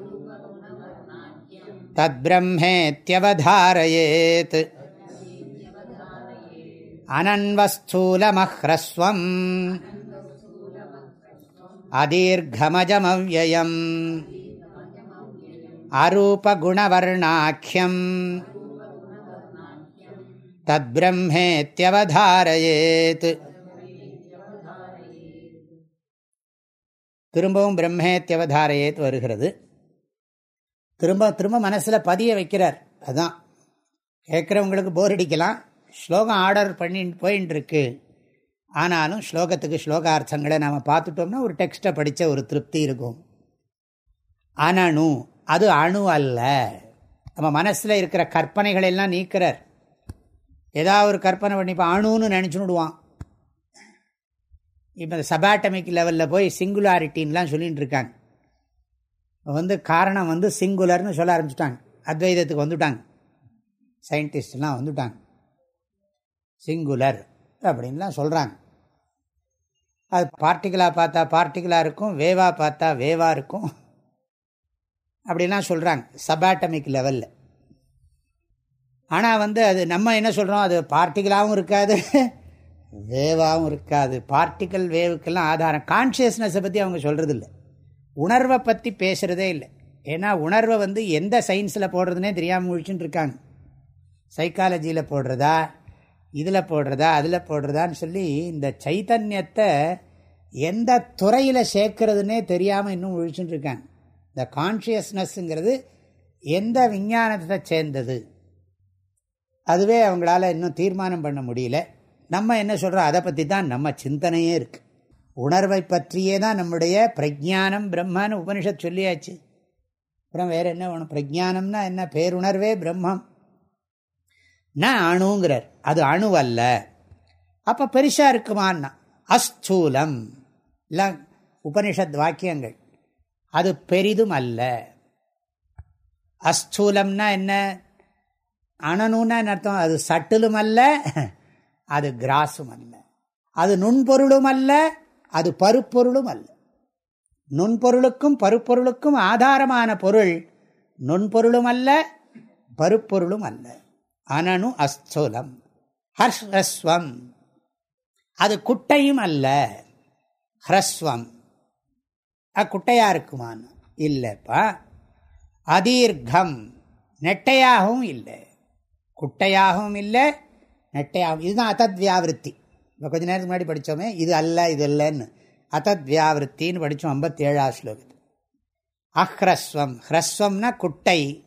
தத்பிரம்மேத்யவதாரயேத். அனன்வஸ்தூலமஹ்ரஸ்வம். அதீர்கமஜமவ்யயம். அரூபகுணவர்ணாக்கியம். தத்பிரம்மேத்யவதாரயேத். திரும்பவும் பிரம்மேத்தியவதாரையேத் வருகிறது. திரும்ப திரும்ப மனசில் பதிய வைக்கிறார். அதுதான் கேட்குறவங்களுக்கு போர் அடிக்கலாம். ஸ்லோகம் ஆர்டர் பண்ணி போயின்னு இருக்கு ஆனாலும் ஸ்லோகத்துக்கு ஸ்லோகார்த்தங்களை நாம் பார்த்துட்டோம்னா ஒரு டெக்ஸ்ட்டை படித்த ஒரு திருப்தி இருக்கும். அனணு அது அணு அல்ல. நம்ம மனசில் இருக்கிற கற்பனைகள் எல்லாம் நீக்கிறார். ஏதாவது ஒரு கற்பனை பண்ணி இப்போ அணுன்னு விடுவான். இப்போ சபாட்டமிக் லெவலில் போய் சிங்குலாரிட்டின்லாம் சொல்லிகிட்டு இருக்காங்க வந்து காரணம் வந்து சிங்குலர்னு சொல்ல ஆரம்பிச்சுட்டாங்க. அத்வைதத்துக்கு வந்துட்டாங்க. சயின்டிஸ்ட்லாம் வந்துட்டாங்க. சிங்குலர் அப்படின்லாம் சொல்கிறாங்க அது பார்ட்டிக்கலாக பார்த்தா பார்ட்டிக்கலாக இருக்கும் வேவாக பார்த்தா வேவாக இருக்கும். அப்படிலாம் சொல்கிறாங்க சபாட்டமிக் லெவலில் ஆனால் வந்து அது நம்ம என்ன சொல்கிறோம் அது பார்ட்டிகளாகவும் இருக்காது. வேவாகவும் இருக்காது. பார்ட்டிக்கல் வேவுக்கெல்லாம் ஆதாரம். கான்ஷியஸ்னஸை பற்றி அவங்க சொல்கிறது இல்லை உணர்வை பற்றி பேசுகிறதே இல்லை. ஏன்னா உணர்வை வந்து எந்த சயின்ஸில் போடுறதுனே தெரியாமல் முழிச்சுட்டு இருக்காங்க. சைக்காலஜியில் போடுறதா? இதில் போடுறதா? அதில் போடுறதான்னு சொல்லி இந்த சைத்தன்யத்தை எந்த துறையில் சேர்க்கறதுனே தெரியாமல் இன்னும் முழிச்சுட்டு இருக்காங்க. இந்த கான்ஷியஸ்னஸ்ஸுங்கிறது எந்த விஞ்ஞானத்தை சேர்ந்தது? அதுவே அவங்களால இன்னும் தீர்மானம் பண்ண முடியல. நம்ம என்ன சொல்கிறோம் அதை பற்றி தான் நம்ம சிந்தனையே இருக்குது உணர்வை பற்றியே தான் நம்முடைய பிரஜானம் பிரம்மன்னு உபனிஷத் சொல்லியாச்சு. அப்புறம் வேறு என்ன வேணும்? பிரஜானம்னா என்ன? பேருணர்வே பிரம்மம். நான் அணுங்கிறார். அது அணுவல்ல அப்போ பெருசாக இருக்குமான்னா? அஸ்தூலம். இல்லை உபனிஷத் வாக்கியங்கள். அது பெரிதும் அல்ல. அஸ்தூலம்னா என்ன? அணனுன்னா என்ன அர்த்தம்? அது சட்டிலும் அல்ல. அது கிராஸும் அல்ல. அது நுண்பொருளும் அல்ல அது பருப்பொருளும் அல்ல. நுண்பொருளுக்கும் பருப்பொருளுக்கும் ஆதாரமான பொருள் நுண்பொருளும் அல்ல பருப்பொருளும் அல்ல. அனனு அஸ்தூலம் ஹர்ஸ்வம் அது குட்டையும் அல்ல ஹ்ரஸ்வம். குட்டையா இருக்குமான் இல்லைப்பா. அதீர்க்கம் நெட்டையாகவும் இல்லை. குட்டையாகவும் இல்லை நெட்டையாகவும் இதுதான் அத்தத் வியாவிருத்தி இப்போ கொஞ்ச நேரத்துக்கு முன்னாடி படித்தோமே இது அல்ல இது இல்லைன்னு அத்தத் வியாவிருத்தின்னு படித்தோம் ஐம்பத்தி ஏழாவது ஸ்லோகத்து அஹ்ரஸ்வம். ஹ்ரஸ்வம்னா குட்டை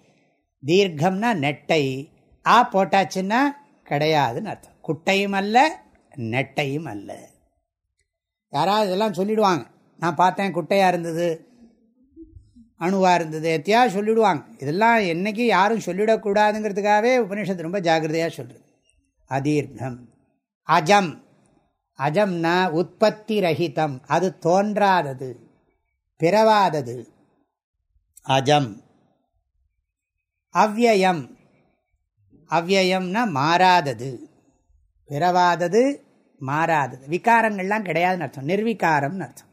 தீர்க்கம்னா நெட்டை. ஆ போட்டாச்சுன்னா கிடையாதுன்னு அர்த்தம். குட்டையும் அல்ல நெட்டையும் அல்ல. யாராவது இதெல்லாம் சொல்லிடுவாங்க. நான் பார்த்தேன் குட்டையாக இருந்தது அணுவாக இருந்தது எத்தையா சொல்லிவிடுவாங்க இதெல்லாம் என்றைக்கு யாரும் சொல்லிடக்கூடாதுங்கிறதுக்காகவே உபநிஷத்து ரொம்ப ஜாகிரதையாக சொல்கிறது அதீர்க்கம் அஜம். அஜம்னா உற்பத்தி ரஹிதம் அது தோன்றாதது. பிறவாதது. அஜம். அவ்வயம். அவ்வயம்னா மாறாதது. பிறவாதது மாறாதது. விகாரங்கள்லாம் கிடையாதுன்னு அர்த்தம். நிர்விகாரம்னு அர்த்தம்.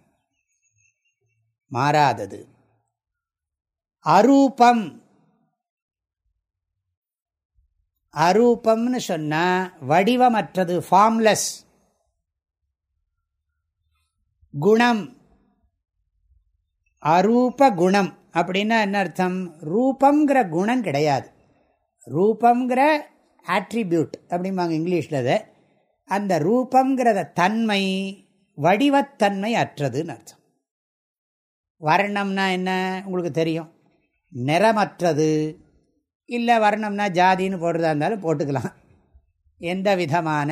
மாறாதது. அரூபம். அரூபம்னு சொன்னா வடிவமற்றது ஃபார்ம்லெஸ் குணம். அரூப குணம் அப்படின்னா என்ன அர்த்தம்? ரூபங்கிற குணம் கிடையாது. ரூபங்கிற ஆட்ரிபியூட் அப்படிம்பாங்க இங்கிலீஷில் அதை. அந்த ரூபங்கிறத தன்மை வடிவத்தன்மை அற்றதுன்னு அர்த்தம். வர்ணம்னா என்ன? உங்களுக்கு தெரியும். நிறமற்றது. இல்லை வர்ணம்னா ஜாதின்னு போடுறதா இருந்தாலும் போட்டுக்கலாம். எந்த விதமான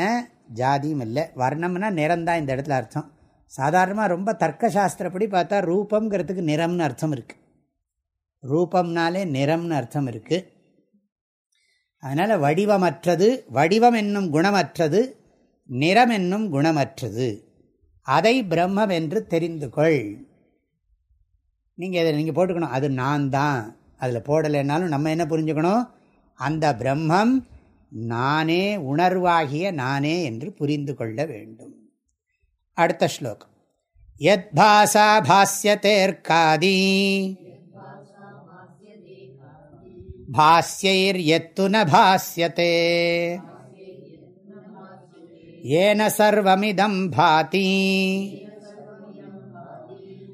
ஜாதியும் இல்லை. வர்ணம்னா நிறம்தான் இந்த இடத்துல அர்த்தம். சாதாரணமாக ரொம்ப தர்க்க சாஸ்திரப்படி பார்த்தா ரூபங்கிறதுக்கு நிறம்னு அர்த்தம் இருக்குது ரூபம்னாலே நிறம்னு அர்த்தம் இருக்குது அதனால் வடிவமற்றது வடிவம் என்னும் குணமற்றது நிறம் என்னும் குணமற்றது. அதை பிரம்மம் என்று தெரிந்து கொள். நீங்கள் இதை நீங்கள் போட்டுக்கணும். அது நான் தான். அதில் போடலைன்னாலும் நம்ம என்ன புரிஞ்சுக்கணும்? அந்த பிரம்மம் நானே உணர்வாகிய நானே என்று புரிந்து கொள்ள வேண்டும். அடுத்த ஸ்லோகம். எத் பாசா பாஸ்யதேர்காதி பாஸ்யைர் எத்து ந பாஸ்யதே. ஏன சர்வமிதம் பாதி.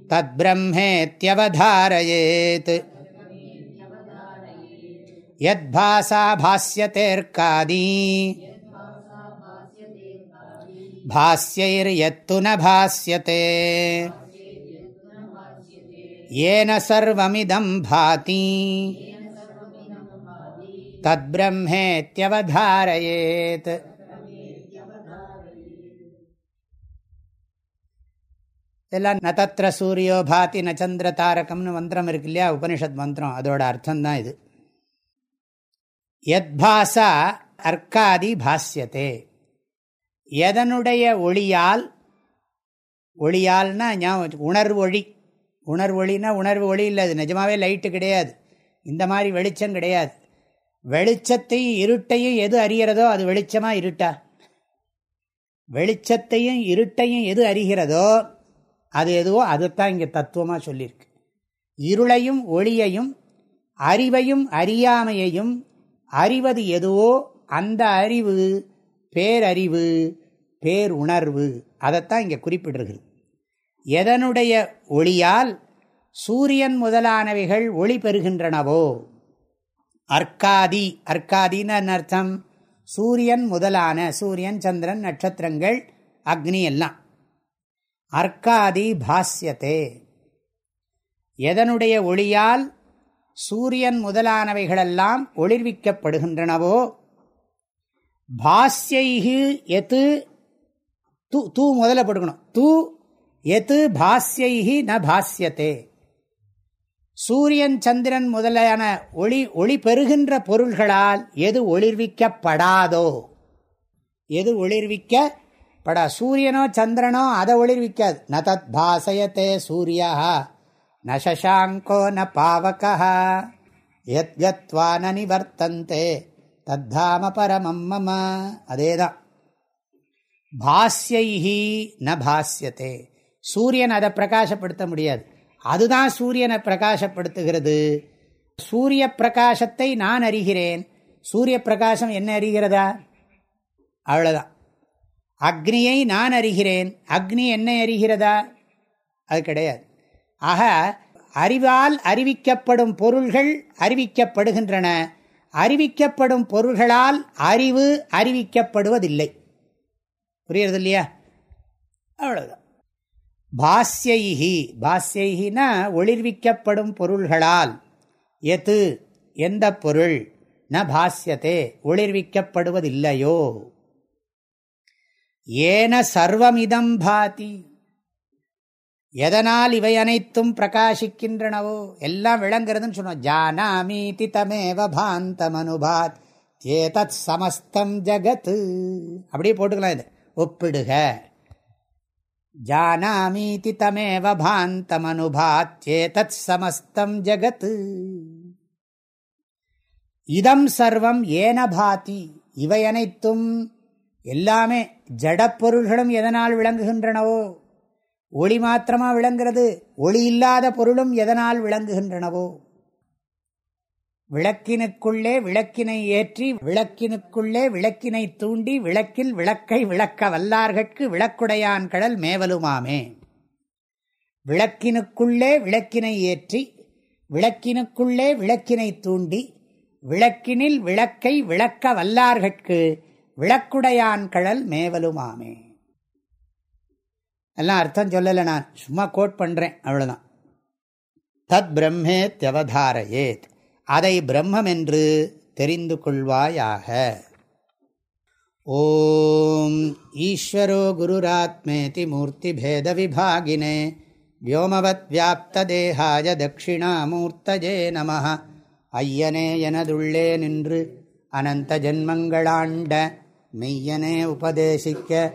தத் பிரம்மேத்யவதாரயேத். यद्भासा भास्यतेऽर्कादी भास्यैर्यत्तु न भास्यते येन सर्वमिदं भाति தத்பிரம்மேத்தியவதாரயேத் இதெல்லாம் ந தத்திர சூரியோ பாதி ந சந்திர தாரகம்னு மந்திரம் இருக்கு இல்லையா உபனிஷத் மந்திரம் அதோட அர்த்தம்தான் இது எத் பாசா அர்க்காதி பாஸ்யத்தே எதனுடைய ஒளியால் ஒளியால்னா ஞாபகம் உணர்வு ஒளி உணர்வு ஒளினா உணர்வு ஒளி இல்லை அது நிஜமாவே லைட்டு கிடையாது. இந்த மாதிரி வெளிச்சம் கிடையாது. வெளிச்சத்தையும் இருட்டையும் எது அறிகிறதோ அது வெளிச்சமாக இருட்டா? வெளிச்சத்தையும் இருட்டையும் எது அறிகிறதோ அது எதுவோ அதுதான் இங்கே தத்துவமாக சொல்லியிருக்கு. இருளையும் ஒளியையும் அறிவையும் அறியாமையையும் அறிவது எதுவோ அந்த அறிவு பேரறிவு பேருணர்வு. அதைத்தான் இங்கே குறிப்பிடுகிறது எதனுடைய ஒளியால் சூரியன் முதலானவைகள் ஒளி பெறுகின்றனவோ? அர்க்காதி. அர்க்காதின்னு அர்த்தம்? சூரியன் முதலான சூரியன் சந்திரன் நட்சத்திரங்கள் அக்னி எல்லாம். அர்க்காதி பாஸ்யத்தே எதனுடைய ஒளியால் சூரியன் முதலானவைகளெல்லாம் ஒளிர்விக்கப்படுகின்றனவோ? பாஸ்யைகு எத்து தூ தூ முதல்ல படுக்கணும் தூ எத்து பாஸ்யைகி ந பாஸ்யத்தே சூரியன் சந்திரன் முதலான ஒளி ஒளி பெறுகின்ற பொருள்களால் எது ஒளிர்விக்கப்படாதோ? எது ஒளிர்விக்கப்படா சூரியனோ சந்திரனோ அதை ஒளிர்விக்காது. ந தத் பாசயத்தே சூரியா. ந சசாங்கோ ந பாவக எத்கத்வா ந நிவர்த்தந்தே தத்தாம பரமம் மம அதேதான் பாஸ்யைஹி ந பாஸ்யத்தே சூரியன் அதை பிரகாசப்படுத்த முடியாது। அதுதான் சூரியனை பிரகாசப்படுத்துகிறது. சூரிய பிரகாசத்தை நான் அறிகிறேன். சூரிய பிரகாசம் என்ன அறிகிறதா? அவ்வளோதான் அக்னியை நான் அறிகிறேன். அக்னி என்னை அறிகிறதா? அது கிடையாது. ஆக அறிவால் அறிவிக்கப்படும் பொருள்கள் அறிவிக்கப்படுகின்றன. அறிவிக்கப்படும் பொருள்களால் அறிவு அறிவிக்கப்படுவதில்லை. புரியுறது இல்லையா அவ்வளோதான் பாஸ்யைஹி பாஸ்யைஹினா ஒளிர்விக்கப்படும் பொருள்களால் எது எந்த பொருள் ந பாஸ்யத்தே ஒளிர்விக்கப்படுவதில்லையோ? ஏன சர்வமிதம் பாதி. எதனால் இவை அனைத்தும் பிரகாசிக்கின்றனவோ? எல்லாம் விளங்குறதுன்னு சொன்னோம். ஜானாமீதி தமேவ பாந்தம் அனுபாத் ஏதத் சமஸ்தம் ஜகத்து. அப்படியே போட்டுக்கலாம் இது. ஒப்பிடுக. ஜானாமீதி தமேவ பாந்தமனுபாத்யேதத் சமஸ்தம் ஜகத் இதம் சர்வம் ஏன பாதி. இவை அனைத்தும் எல்லாமே ஜடப்பொருள்களும் எதனால் விளங்குகின்றனவோ? ஒளி மாத்திரமா விளங்குறது? ஒளி இல்லாத பொருளும் எதனால் விளங்குகின்றனவோ? விளக்கினுக்குள்ளே விளக்கினை ஏற்றி விளக்கினுக்குள்ளே விளக்கினை தூண்டி விளக்கில் விளக்கை விளக்க வல்லார்கட்கு விளக்குடையான் கடல் மேவலுமாமே. விளக்கினுக்குள்ளே விளக்கினை ஏற்றி விளக்கினுக்குள்ளே விளக்கினை தூண்டி விளக்கினில் விளக்கை விளக்க வல்லார்கட்கு விளக்குடையான் கடல் மேவலுமாமே. எல்லாம் அர்த்தம் சொல்லலை நான். சும்மா கோட் பண்ணுறேன் அவ்வளோதான் தத் பிரம்மே பிரம்மேத்யவதாரயேத் அதை பிரம்மம் என்று தெரிந்து கொள்வாயாக. ஓம் ஈஸ்வரோ குருராத்மேதி மூர்த்திபேத விபாகினே. வியோமவத் வியாப்ததேகாய தட்சிணாமூர்த்தஜே நம ஐயனே எனதுள்ளே நின்று அனந்த ஜென்மங்களாண்ட மெய்யனே உபதேசிக்க